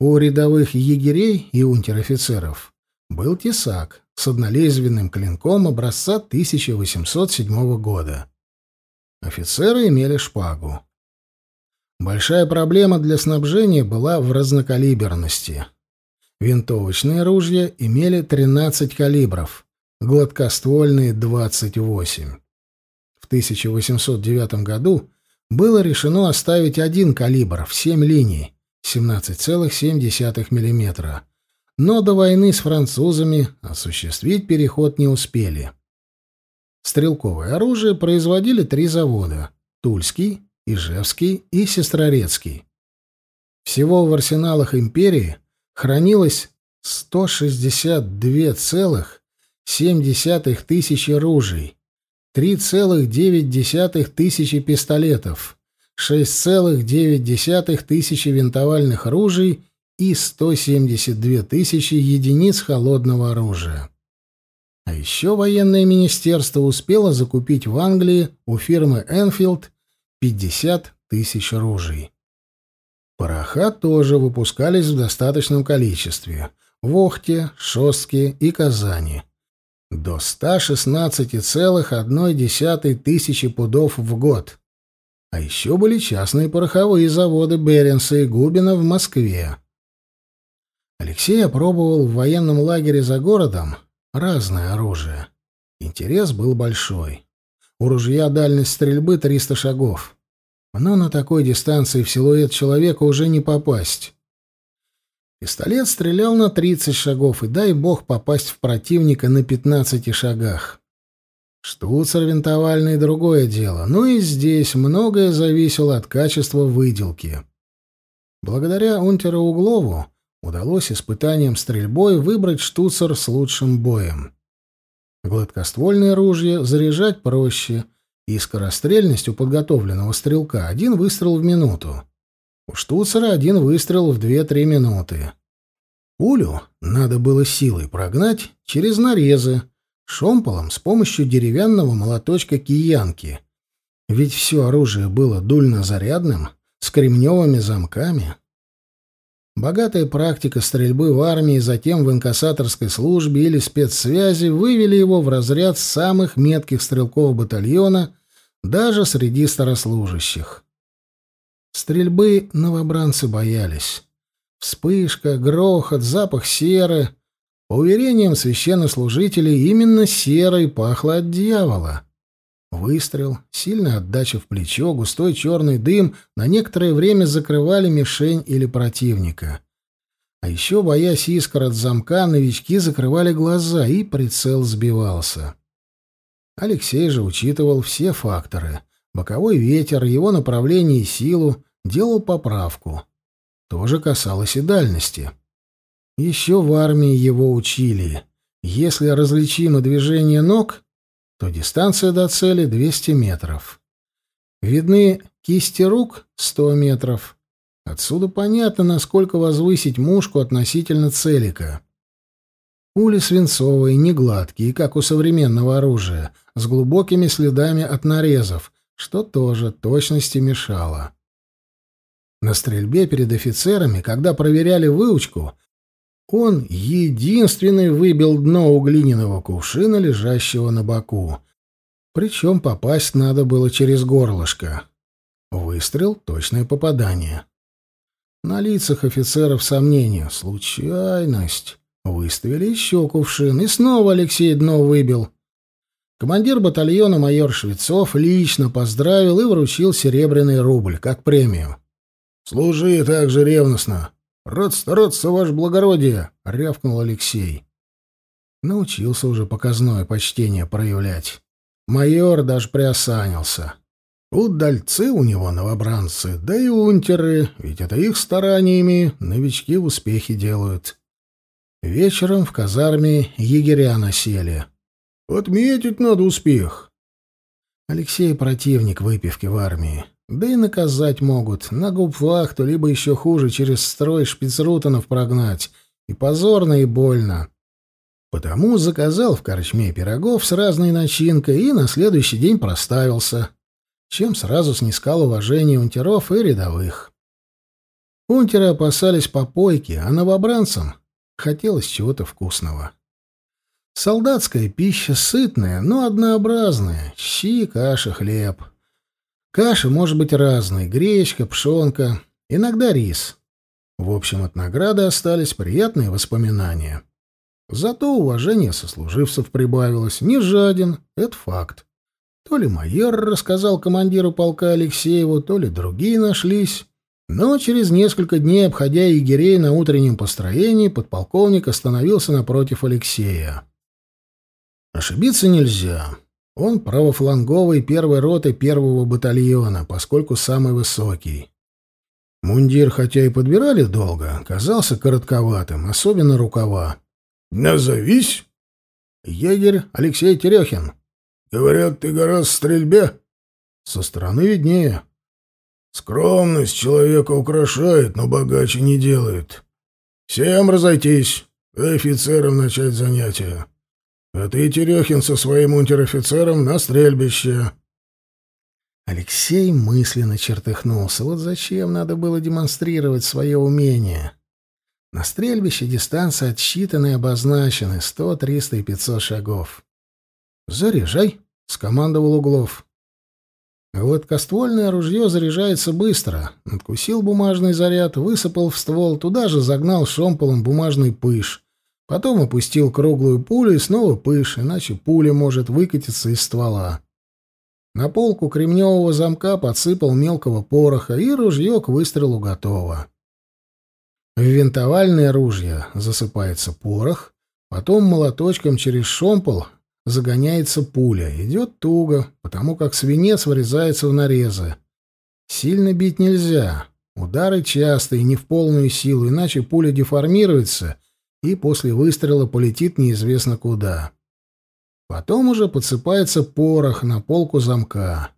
Speaker 1: У рядовых егерей и унтер-офицеров был тесак с однолезвенным клинком образца 1807 года. Офицеры имели шпагу. Большая проблема для снабжения была в разнокалиберности. Винтовочные ружья имели 13 калибров, гладкоствольные — 28. В 1809 году было решено оставить один калибр в 7 линий, 17,7 мм, но до войны с французами осуществить переход не успели. Стрелковое оружие производили три завода — Тульский, Ижевский и Сестрорецкий. Всего в арсеналах империи хранилось 162,7 тысячи ружей, 3,9 тысячи пистолетов, 6,9 тысячи винтовальных ружей и 172 тысячи единиц холодного оружия. А еще военное министерство успело закупить в Англии у фирмы Enfield 50 тысяч ружей. Пороха тоже выпускались в достаточном количестве в Охте, Шостке и Казани. До 116,1 тысячи пудов в год. А еще были частные пороховые заводы Беренса и Губина в Москве. Алексей опробовал в военном лагере за городом разное оружие. Интерес был большой. У ружья дальность стрельбы 300 шагов. Но на такой дистанции в силуэт человека уже не попасть. Пистолет стрелял на 30 шагов, и дай бог попасть в противника на 15 шагах. Штуцер винтовальный — другое дело, но и здесь многое зависело от качества выделки. Благодаря Унтеру Углову удалось испытанием стрельбой выбрать штуцер с лучшим боем. Гладкоствольное ружье заряжать проще, и скорострельность у подготовленного стрелка один выстрел в минуту. У штуцера один выстрел в 2-3 минуты. Пулю надо было силой прогнать через нарезы, шомполом с помощью деревянного молоточка киянки. Ведь все оружие было дульнозарядным, с кремневыми замками. Богатая практика стрельбы в армии, затем в инкассаторской службе или спецсвязи вывели его в разряд самых метких стрелков батальона даже среди старослужащих. Стрельбы новобранцы боялись. Вспышка, грохот, запах серы. По уверениям священнослужителей, именно серой пахло от дьявола. Выстрел, сильная отдача в плечо, густой черный дым на некоторое время закрывали мишень или противника. А еще, боясь искр от замка, новички закрывали глаза, и прицел сбивался. Алексей же учитывал все факторы. Боковой ветер, его направление и силу, делал поправку. Тоже касалось и дальности. Еще в армии его учили. Если различимо движение ног, то дистанция до цели 200 метров. Видны кисти рук 100 метров. Отсюда понятно, насколько возвысить мушку относительно целика. Пули свинцовые, не гладкие, как у современного оружия, с глубокими следами от нарезов, что тоже точности мешало. На стрельбе перед офицерами, когда проверяли выучку, он единственный выбил дно у глиняного кувшина, лежащего на боку. Причем попасть надо было через горлышко. Выстрел — точное попадание. На лицах офицеров сомнения. Случайность. Выставили еще кувшин, и снова Алексей дно выбил. Командир батальона майор Швецов лично поздравил и вручил серебряный рубль, как премию. «Служи так же ревностно, «Рад стараться, ваше благородие!» — рявкнул Алексей. Научился уже показное почтение проявлять. Майор даже приосанился. Удальцы у него новобранцы, да и унтеры, ведь это их стараниями новички успехи делают. Вечером в казарме егеря насели. «Отметить надо успех!» Алексей противник выпивки в армии. Да и наказать могут. На губвахту, либо еще хуже, через строй шпицрутанов прогнать. И позорно, и больно. Потому заказал в корчме пирогов с разной начинкой и на следующий день проставился, чем сразу снискал уважение унтеров и рядовых. Унтеры опасались попойки, а новобранцам хотелось чего-то вкусного. Солдатская пища сытная, но однообразная. Щи, каша, хлеб — Каша может быть разной — гречка, пшенка, иногда рис. В общем, от награды остались приятные воспоминания. Зато уважение сослуживцев прибавилось. Не жаден — это факт. То ли майор рассказал командиру полка Алексееву, то ли другие нашлись. Но через несколько дней, обходя егерей на утреннем построении, подполковник остановился напротив Алексея. Ошибиться нельзя. Он правофланговый первой роты первого батальона, поскольку самый высокий. Мундир, хотя и подбирали долго, казался коротковатым, особенно рукава.
Speaker 2: «Назовись!»
Speaker 1: «Егерь Алексей Терехин».
Speaker 2: «Говорят, ты гораздо в стрельбе?»
Speaker 1: «Со стороны виднее».
Speaker 2: «Скромность человека украшает, но богаче не делает. Всем разойтись, офицерам начать занятия. А ты, Терехин, со своим унтер-офицером на стрельбище».
Speaker 1: Алексей мысленно чертыхнулся. Вот зачем надо было демонстрировать свое умение? На стрельбище дистанция отсчитаны и обозначены — сто, триста и пятьсот шагов. «Заряжай!» — скомандовал Углов. Гладкоствольное ружье заряжается быстро. Надкусил бумажный заряд, высыпал в ствол, туда же загнал шомполом бумажный пыш. Потом опустил круглую пулю и снова пыш, иначе пуля может выкатиться из ствола. На полку кремневого замка подсыпал мелкого пороха, и ружье к выстрелу готово. В винтовальное ружье засыпается порох, потом молоточком через шомпол загоняется пуля. Идет туго, потому как свинец вырезается в нарезы. Сильно бить нельзя. Удары частые, не в полную силу, иначе пуля деформируется и после выстрела полетит неизвестно куда. Потом уже подсыпается порох на полку замка.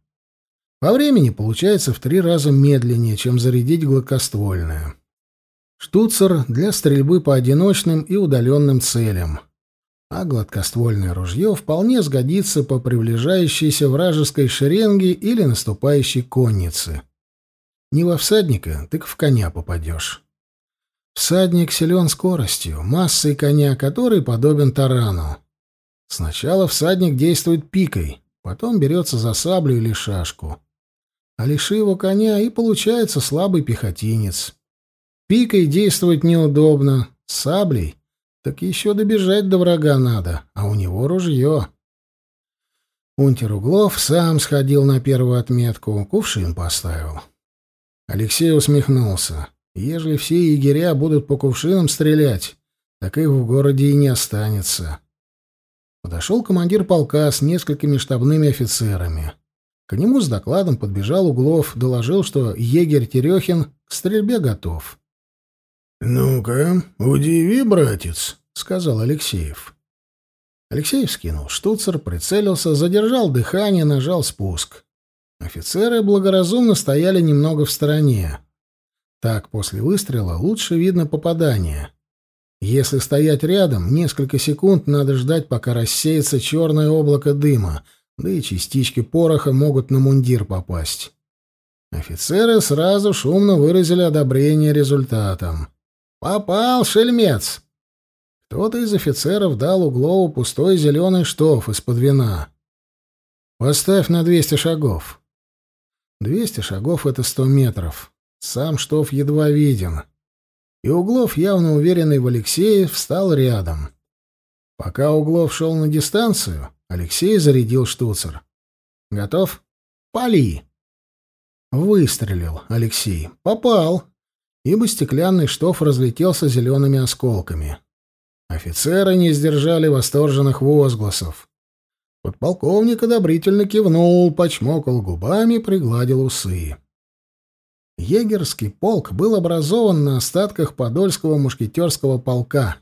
Speaker 1: По времени получается в три раза медленнее, чем зарядить гладкоствольное. Штуцер для стрельбы по одиночным и удаленным целям а гладкоствольное ружье вполне сгодится по приближающейся вражеской шеренге или наступающей коннице. Не во всадника, так в коня попадешь. Всадник силен скоростью, массой коня, который подобен тарану. Сначала всадник действует пикой, потом берется за саблю или шашку. А лиши его коня, и получается слабый пехотинец. Пикой действовать неудобно, саблей так еще добежать до врага надо, а у него ружье. Унтер Углов сам сходил на первую отметку, кувшин поставил. Алексей усмехнулся. Ежели все егеря будут по кувшинам стрелять, так их в городе и не останется. Подошел командир полка с несколькими штабными офицерами. К нему с докладом подбежал Углов, доложил, что егерь Терехин к стрельбе готов.
Speaker 2: «Ну-ка, удиви, братец», — сказал Алексеев.
Speaker 1: Алексеев скинул штуцер, прицелился, задержал дыхание, нажал спуск. Офицеры благоразумно стояли немного в стороне. Так, после выстрела лучше видно попадание. Если стоять рядом, несколько секунд надо ждать, пока рассеется черное облако дыма, да и частички пороха могут на мундир попасть. Офицеры сразу шумно выразили одобрение результатом. «Попал, шельмец!» Кто-то из офицеров дал Углову пустой зеленый штоф из-под вина. «Поставь на двести шагов». Двести шагов — это сто метров. Сам штоф едва виден. И Углов, явно уверенный в Алексее, встал рядом. Пока Углов шел на дистанцию, Алексей зарядил штуцер. «Готов? Пали!» Выстрелил Алексей. «Попал!» ибо стеклянный штоф разлетелся зелеными осколками. Офицеры не сдержали восторженных возгласов. Подполковник одобрительно кивнул, почмокал губами, пригладил усы. Егерский полк был образован на остатках Подольского мушкетерского полка.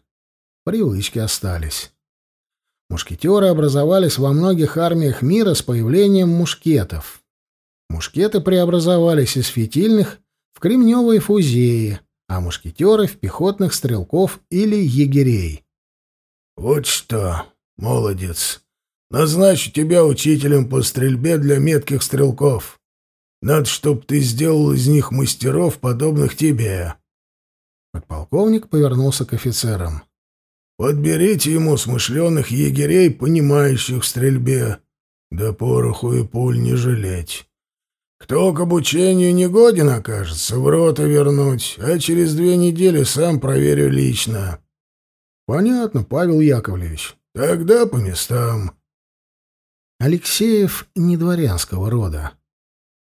Speaker 1: Привычки остались. Мушкетеры образовались во многих армиях мира с появлением мушкетов. Мушкеты преобразовались из фитильных в кремневые фузеи, а мушкетеры — в пехотных стрелков или егерей.
Speaker 2: «Вот что, молодец, назначу тебя учителем по стрельбе для метких стрелков. Надо, чтоб ты сделал из них мастеров, подобных тебе».
Speaker 1: Подполковник повернулся к офицерам.
Speaker 2: «Подберите ему смышленых егерей, понимающих в стрельбе, да пороху и пуль не жалеть». Кто к обучению не годен окажется, в рота вернуть, а через две недели сам проверю лично.
Speaker 1: Понятно, Павел Яковлевич.
Speaker 2: Тогда по местам.
Speaker 1: Алексеев не дворянского рода.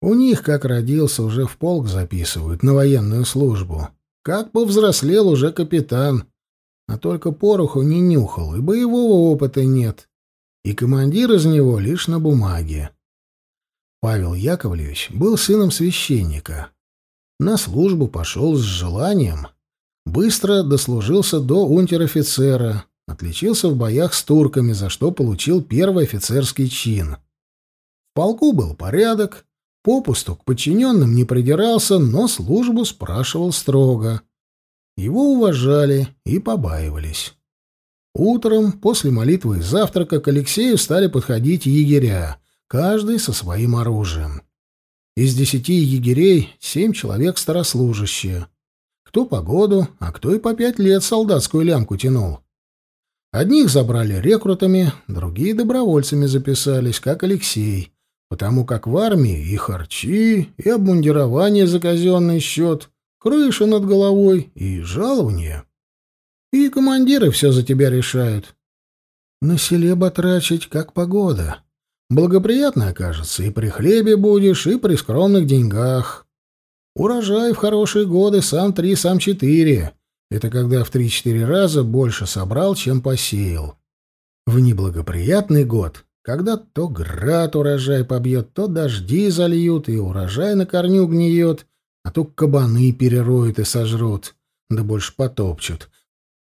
Speaker 1: У них, как родился, уже в полк записывают, на военную службу. Как повзрослел уже капитан. А только пороху не нюхал, и боевого опыта нет. и командир из него лишь на бумаге. Павел Яковлевич был сыном священника. На службу пошел с желанием. Быстро дослужился до унтер-офицера, отличился в боях с турками, за что получил первый офицерский чин. В полку был порядок, попусту к подчиненным не придирался, но службу спрашивал строго. Его уважали и побаивались. Утром, после молитвы и завтрака, к Алексею стали подходить егеря, каждый со своим оружием. Из десяти егерей семь человек старослужащие. Кто по году, а кто и по пять лет солдатскую лямку тянул. Одних забрали рекрутами, другие добровольцами записались, как Алексей, потому как в армии и харчи, и обмундирование за казенный счет, крыша над головой и жалование. И командиры все за тебя решают. На селе батрачить, как погода. Благоприятно окажется, и при хлебе будешь, и при скромных деньгах. Урожай в хорошие годы сам три, сам четыре. Это когда в три-четыре раза больше собрал, чем посеял. В неблагоприятный год, когда то град урожай побьет, то дожди зальют, и урожай на корню гниет, а то кабаны перероют и сожрут, да больше потопчут,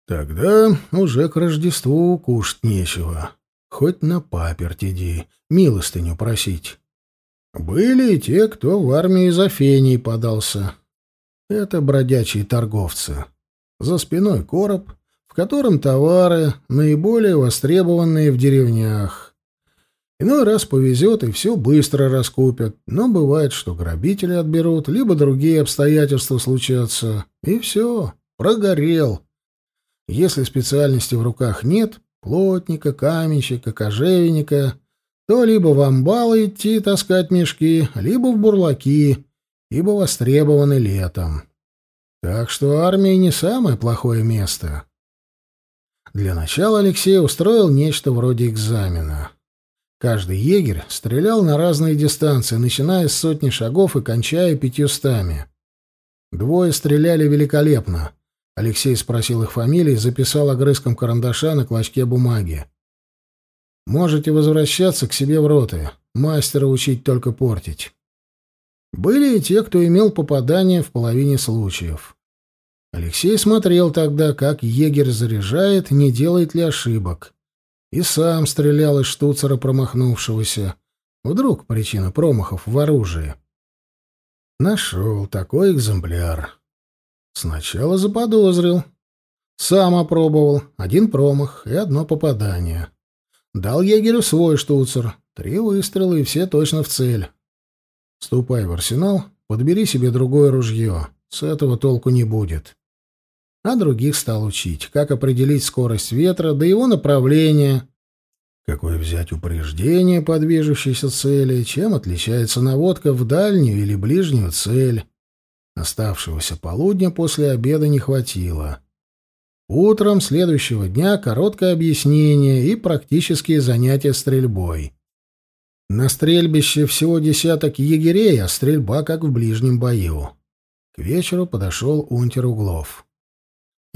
Speaker 1: Тогда уже к Рождеству кушать нечего. Хоть на паперть иди, милостыню просить. Были и те, кто в армии за феней подался. Это бродячие торговцы. За спиной короб, в котором товары, наиболее востребованные в деревнях. Иной раз повезет, и все быстро раскупят, но бывает, что грабители отберут, либо другие обстоятельства случатся, и все, прогорел. Если специальности в руках нет, плотника, каменщика, кожевенника, то либо в амбалы идти таскать мешки, либо в бурлаки, ибо востребованы летом. Так что армия не самое плохое место. Для начала Алексей устроил нечто вроде экзамена. Каждый егерь стрелял на разные дистанции, начиная с сотни шагов и кончая пятьюстами. Двое стреляли великолепно, Алексей спросил их фамилии, записал огрызком карандаша на клочке бумаги. «Можете возвращаться к себе в роты. Мастера учить только портить». Были и те, кто имел попадание в половине случаев. Алексей смотрел тогда, как егерь заряжает, не делает ли ошибок. И сам стрелял из штуцера промахнувшегося. Вдруг причина промахов в оружии. Нашел такой экземпляр. Сначала заподозрил. Сам опробовал. Один промах и одно попадание. Дал егерю свой штуцер. Три выстрела, и все точно в цель. Ступай в арсенал, подбери себе другое ружье. С этого толку не будет. А других стал учить, как определить скорость ветра, да его направление, какое взять упреждение по движущейся цели, чем отличается наводка в дальнюю или ближнюю цель. Оставшегося полудня после обеда не хватило. Утром следующего дня короткое объяснение и практические занятия стрельбой. На стрельбище всего десяток егерей, а стрельба как в ближнем бою. К вечеру подошел унтер Углов.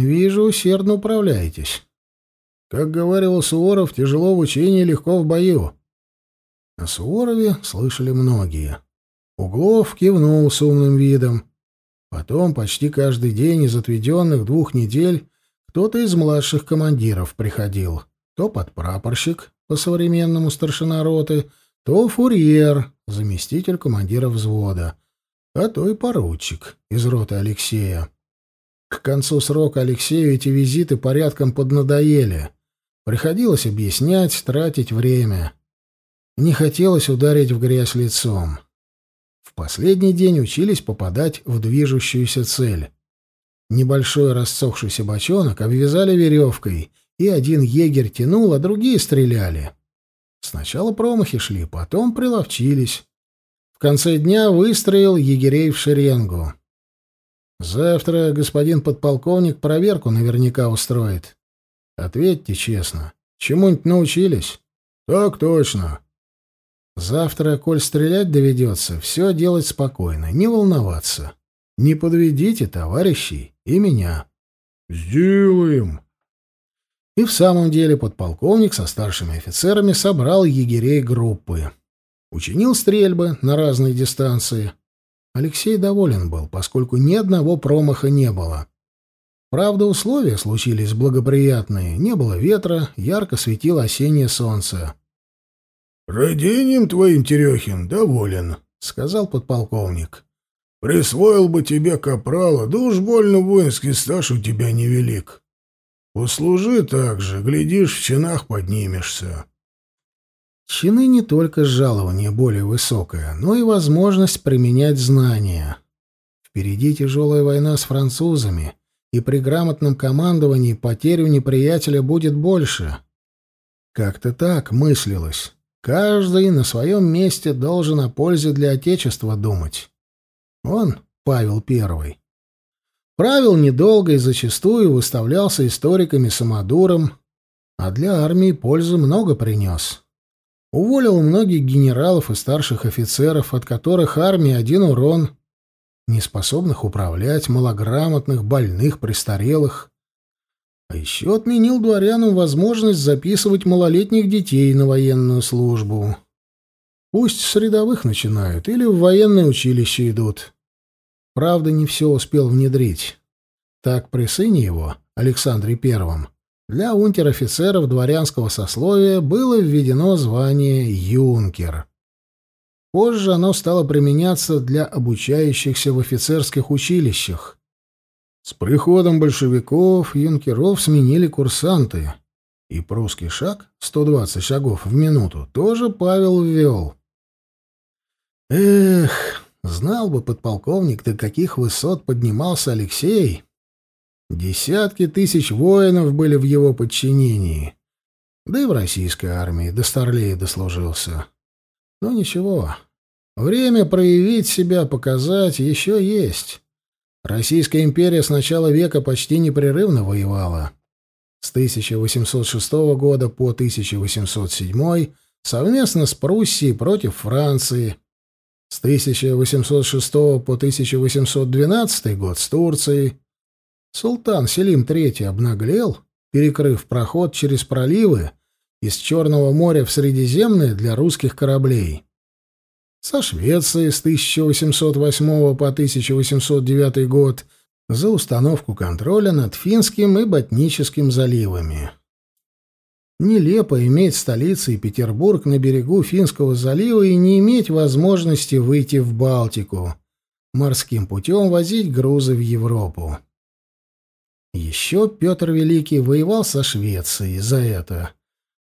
Speaker 1: «Вижу, усердно управляетесь. Как говорил Суворов, тяжело в учении, легко в бою». О Суворове слышали многие. Углов кивнул с умным видом. Потом почти каждый день из отведенных двух недель кто-то из младших командиров приходил. То подпрапорщик, по-современному старшина роты, то фурьер, заместитель командира взвода, а то и поручик из роты Алексея. К концу срока Алексею эти визиты порядком поднадоели. Приходилось объяснять, тратить время. Не хотелось ударить в грязь лицом. В последний день учились попадать в движущуюся цель. Небольшой рассохшийся бочонок обвязали веревкой, и один егерь тянул, а другие стреляли. Сначала промахи шли, потом приловчились. В конце дня выстроил егерей в шеренгу. Завтра господин подполковник проверку наверняка устроит. Ответьте честно, чему-нибудь научились? Так точно. Завтра, коль стрелять доведется, все делать спокойно, не волноваться. Не подведите товарищей и меня. Сделаем. И в самом деле подполковник со старшими офицерами собрал егерей группы. Учинил стрельбы на разные дистанции. Алексей доволен был, поскольку ни одного промаха не было. Правда, условия случились благоприятные. Не было ветра, ярко светило осеннее солнце.
Speaker 2: «Родением твоим, Терехин, доволен», — сказал подполковник. «Присвоил бы тебе капрала, да уж больно воинский стаж у тебя невелик. Послужи так же, глядишь, в чинах поднимешься».
Speaker 1: Чины не только жалование более высокое, но и возможность применять знания. Впереди тяжелая война с французами, и при грамотном командовании потерь у неприятеля будет больше. Как-то так мыслилось. Каждый на своем месте должен о пользе для Отечества думать. Он, Павел Первый. Правил недолго и зачастую выставлялся историками-самодуром, а для армии пользы много принес. Уволил многих генералов и старших офицеров, от которых армии один урон, неспособных управлять, малограмотных, больных, престарелых. А еще отменил дворянам возможность записывать малолетних детей на военную службу. Пусть с рядовых начинают или в военное училище идут. Правда, не все успел внедрить. Так при сыне его, Александре Первом, для унтер-офицеров дворянского сословия было введено звание «юнкер». Позже оно стало применяться для обучающихся в офицерских училищах, с приходом большевиков юнкеров сменили курсанты, и прусский шаг, 120 шагов в минуту, тоже Павел ввел. Эх, знал бы подполковник, до каких высот поднимался Алексей. Десятки тысяч воинов были в его подчинении. Да и в российской армии до Старлея дослужился. Но ничего, время проявить себя, показать еще есть. Российская империя с начала века почти непрерывно воевала. С 1806 года по 1807 совместно с Пруссией против Франции, с 1806 по 1812 год с Турцией. Султан Селим III обнаглел, перекрыв проход через проливы из Черного моря в Средиземное для русских кораблей со Швецией с 1808 по 1809 год за установку контроля над Финским и Ботническим заливами. Нелепо иметь столицу и Петербург на берегу Финского залива и не иметь возможности выйти в Балтику, морским путем возить грузы в Европу. Еще Петр Великий воевал со Швецией за это,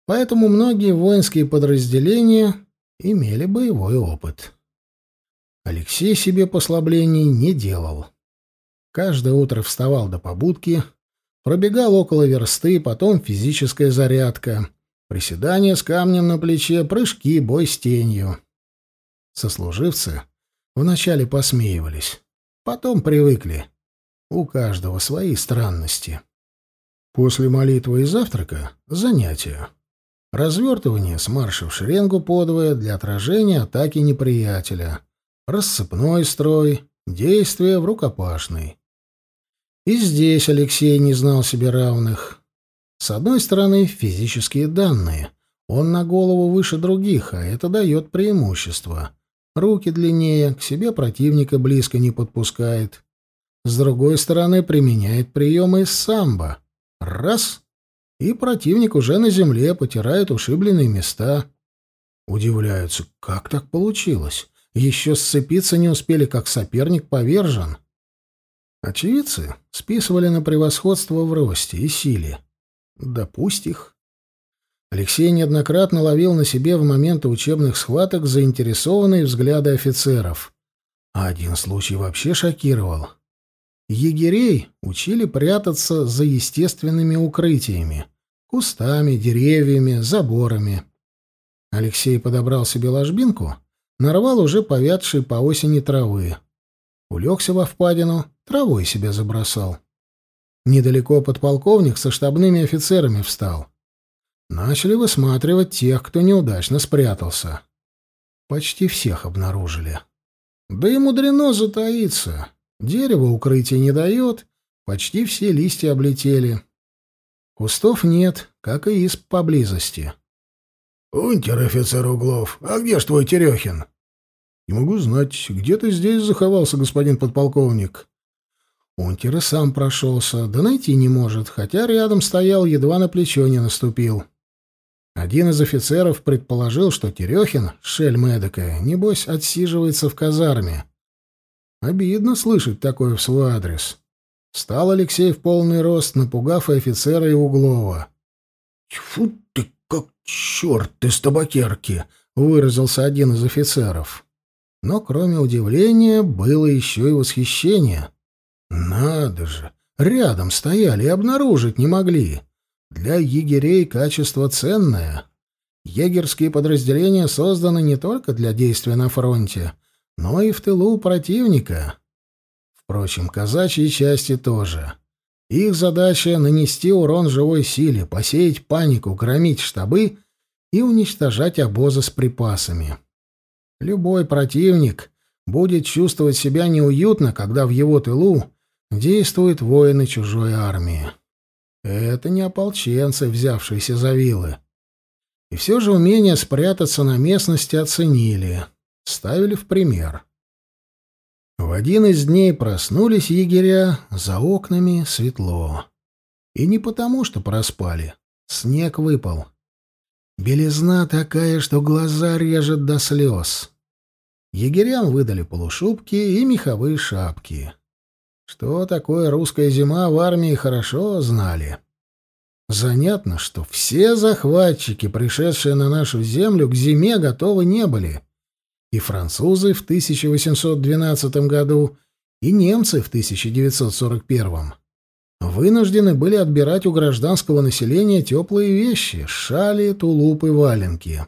Speaker 1: поэтому многие воинские подразделения имели боевой опыт. Алексей себе послаблений не делал. Каждое утро вставал до побудки, пробегал около версты, потом физическая зарядка, приседания с камнем на плече, прыжки, бой с тенью. Сослуживцы вначале посмеивались, потом привыкли. У каждого свои странности. После молитвы и завтрака — занятия. Развертывание с марша в шеренгу подвое для отражения атаки неприятеля. Рассыпной строй, действие в рукопашный. И здесь Алексей не знал себе равных. С одной стороны, физические данные. Он на голову выше других, а это дает преимущество. Руки длиннее, к себе противника близко не подпускает. С другой стороны, применяет приемы из самбо. Раз и противник уже на земле потирает ушибленные места. Удивляются, как так получилось? Еще сцепиться не успели, как соперник повержен. Очевидцы списывали на превосходство в росте и силе. Да их. Алексей неоднократно ловил на себе в моменты учебных схваток заинтересованные взгляды офицеров. А один случай вообще шокировал. Егерей учили прятаться за естественными укрытиями — кустами, деревьями, заборами. Алексей подобрал себе ложбинку, нарвал уже повядшие по осени травы. Улегся во впадину, травой себя забросал. Недалеко подполковник со штабными офицерами встал. Начали высматривать тех, кто неудачно спрятался. Почти всех обнаружили. Да и мудрено затаиться. Дерево укрытия не дает, почти все листья облетели. Кустов нет, как и исп поблизости.
Speaker 2: «Унтер-офицер Углов, а где ж твой Терехин?»
Speaker 1: «Не могу знать, где ты здесь заховался, господин подполковник?» Унтер и сам прошелся, да найти не может, хотя рядом стоял, едва на плечо не наступил. Один из офицеров предположил, что Терехин, шельм эдакая, небось, отсиживается в казарме. Обидно слышать такое в свой адрес. Стал Алексей в полный рост, напугав и офицера, и Углова.
Speaker 2: «Тьфу ты, как черт из табакерки!»
Speaker 1: — выразился один из офицеров. Но кроме удивления было еще и восхищение. «Надо же! Рядом стояли и обнаружить не могли!» Для егерей качество ценное. Егерские подразделения созданы не только для действия на фронте, но и в тылу противника. Впрочем, казачьи части тоже. Их задача — нанести урон живой силе, посеять панику, громить штабы и уничтожать обозы с припасами. Любой противник будет чувствовать себя неуютно, когда в его тылу действуют воины чужой армии. Это не ополченцы, взявшиеся за вилы. И все же умение спрятаться на местности оценили, ставили в пример. В один из дней проснулись егеря, за окнами светло. И не потому, что проспали. Снег выпал. Белизна такая, что глаза режет до слез. Егерям выдали полушубки и меховые шапки. Что такое русская зима в армии хорошо знали. Занятно, что все захватчики, пришедшие на нашу землю, к зиме готовы не были. И французы в 1812 году, и немцы в 1941. Вынуждены были отбирать у гражданского населения теплые вещи — шали, тулупы, валенки.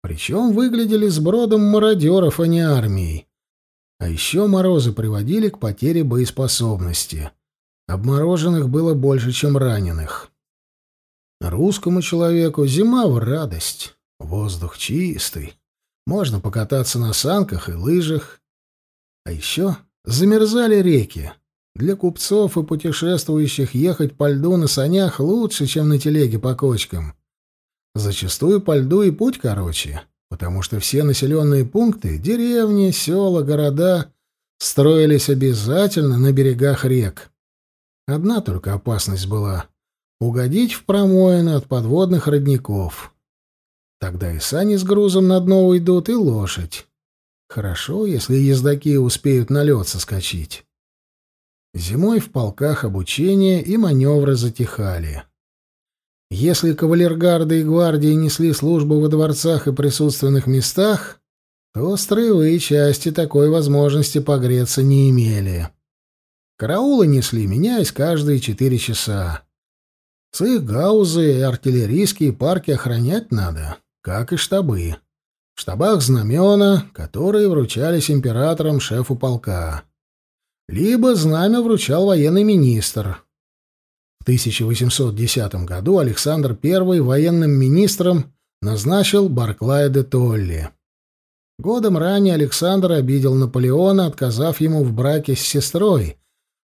Speaker 1: Причем выглядели с бродом мародеров, а не армией. А еще морозы приводили к потере боеспособности. Обмороженных было больше, чем раненых. Русскому человеку зима в радость. Воздух чистый. Можно покататься на санках и лыжах. А еще замерзали реки. Для купцов и путешествующих ехать по льду на санях лучше, чем на телеге по кочкам. Зачастую по льду и путь короче потому что все населенные пункты, деревни, села, города строились обязательно на берегах рек. Одна только опасность была — угодить в промоины от подводных родников. Тогда и сани с грузом на дно уйдут, и лошадь. Хорошо, если ездаки успеют на лед соскочить. Зимой в полках обучения и маневры затихали. Если кавалергарды и гвардии несли службу во дворцах и присутственных местах, то строевые части такой возможности погреться не имели. Караулы несли, меняясь каждые четыре часа. Цих-гаузы и артиллерийские парки охранять надо, как и штабы. В штабах знамена, которые вручались императором шефу полка. Либо знамя вручал военный министр, 1810 году Александр I военным министром назначил Барклая де Толли. Годом ранее Александр обидел Наполеона, отказав ему в браке с сестрой,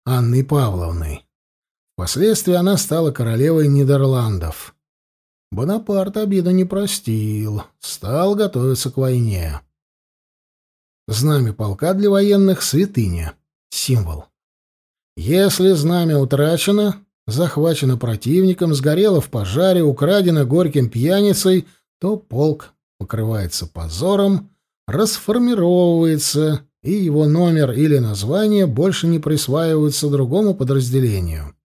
Speaker 1: Анной Павловной. Впоследствии она стала королевой Нидерландов. Бонапарт обиду не простил, стал готовиться к войне. Знамя полка для военных — святыня, символ. Если знамя утрачено, захвачена противником, сгорела в пожаре, украдена горьким пьяницей, то полк покрывается позором, расформировывается, и его номер или название больше не присваиваются другому подразделению.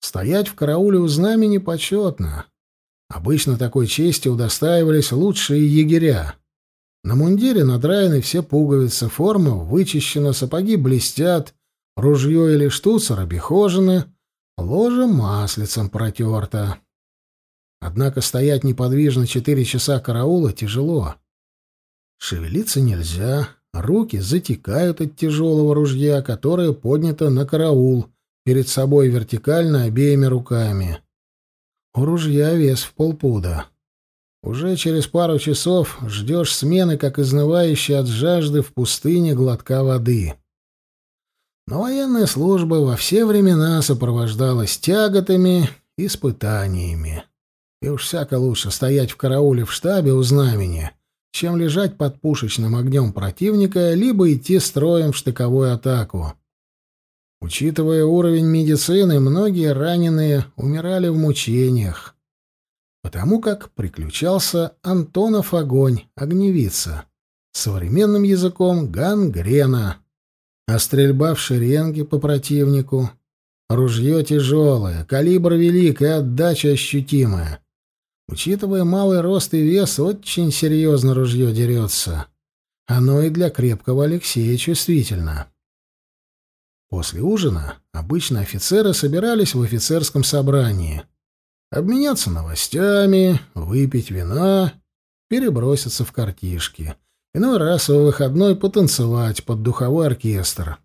Speaker 1: Стоять в карауле у знамени почетно. Обычно такой чести удостаивались лучшие егеря. На мундире надраены все пуговицы, форма вычищена, сапоги блестят, ружье или штуцер обихожены — Ложа маслицем протерта. Однако стоять неподвижно четыре часа караула тяжело. Шевелиться нельзя, руки затекают от тяжелого ружья, которое поднято на караул, перед собой вертикально обеими руками. Ружья вес в полпуда. Уже через пару часов ждешь смены, как изнывающий от жажды в пустыне глотка воды. Но военная служба во все времена сопровождалась тяготами испытаниями. И уж всяко лучше стоять в карауле в штабе у знамени, чем лежать под пушечным огнем противника, либо идти строем в штыковую атаку. Учитывая уровень медицины, многие раненые умирали в мучениях, потому как приключался Антонов огонь, огневица, современным языком гангрена, а стрельба в шеренге по противнику, ружье тяжелое, калибр велик и отдача ощутимая. Учитывая малый рост и вес, очень серьезно ружье дерется. Оно и для крепкого Алексея чувствительно. После ужина обычно офицеры собирались в офицерском собрании. Обменяться новостями, выпить вина, переброситься в картишки. Иной раз в выходной потанцевать под духовой оркестр.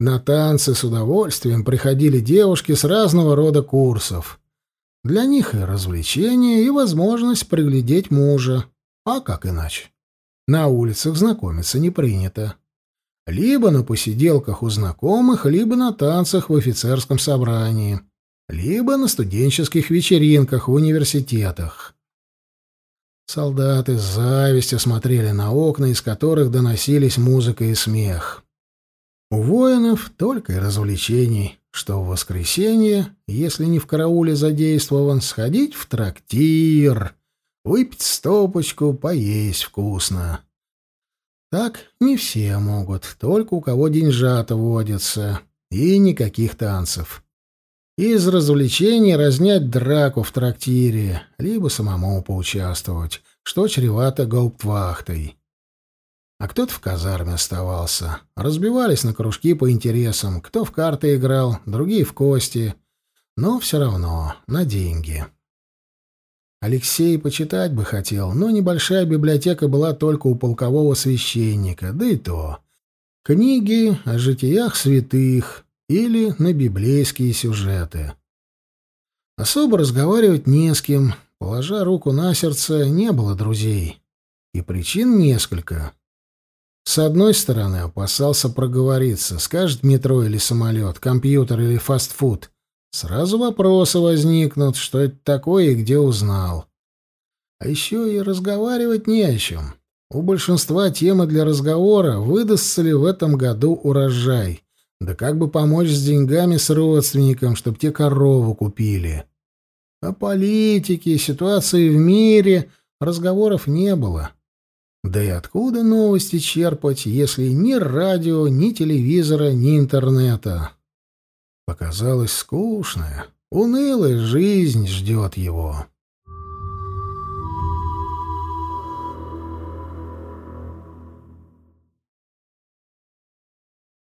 Speaker 1: На танцы с удовольствием приходили девушки с разного рода курсов. Для них и развлечение, и возможность приглядеть мужа. А как иначе? На улицах знакомиться не принято. Либо на посиделках у знакомых, либо на танцах в офицерском собрании, либо на студенческих вечеринках в университетах. Солдаты с завистью смотрели на окна, из которых доносились музыка и смех. У воинов только и развлечений, что в воскресенье, если не в карауле задействован, сходить в трактир, выпить стопочку, поесть вкусно. Так не все могут, только у кого деньжата водятся, и никаких танцев. Из развлечений разнять драку в трактире, либо самому поучаствовать, что чревато гауптвахтой. А кто-то в казарме оставался. Разбивались на кружки по интересам. Кто в карты играл, другие в кости. Но все равно на деньги. Алексей почитать бы хотел, но небольшая библиотека была только у полкового священника, да и то. Книги о житиях святых или на библейские сюжеты. Особо разговаривать не с кем, положа руку на сердце, не было друзей. И причин несколько. С одной стороны, опасался проговориться, скажет метро или самолет, компьютер или фастфуд. Сразу вопросы возникнут, что это такое и где узнал. А еще и разговаривать не о чем. У большинства темы для разговора, выдастся ли в этом году урожай. Да как бы помочь с деньгами с родственникам, чтобы те корову купили. О политике, ситуации в мире разговоров не было. Да и откуда новости черпать, если ни радио, ни телевизора, ни интернета? Показалось скучная, унылая жизнь ждет его.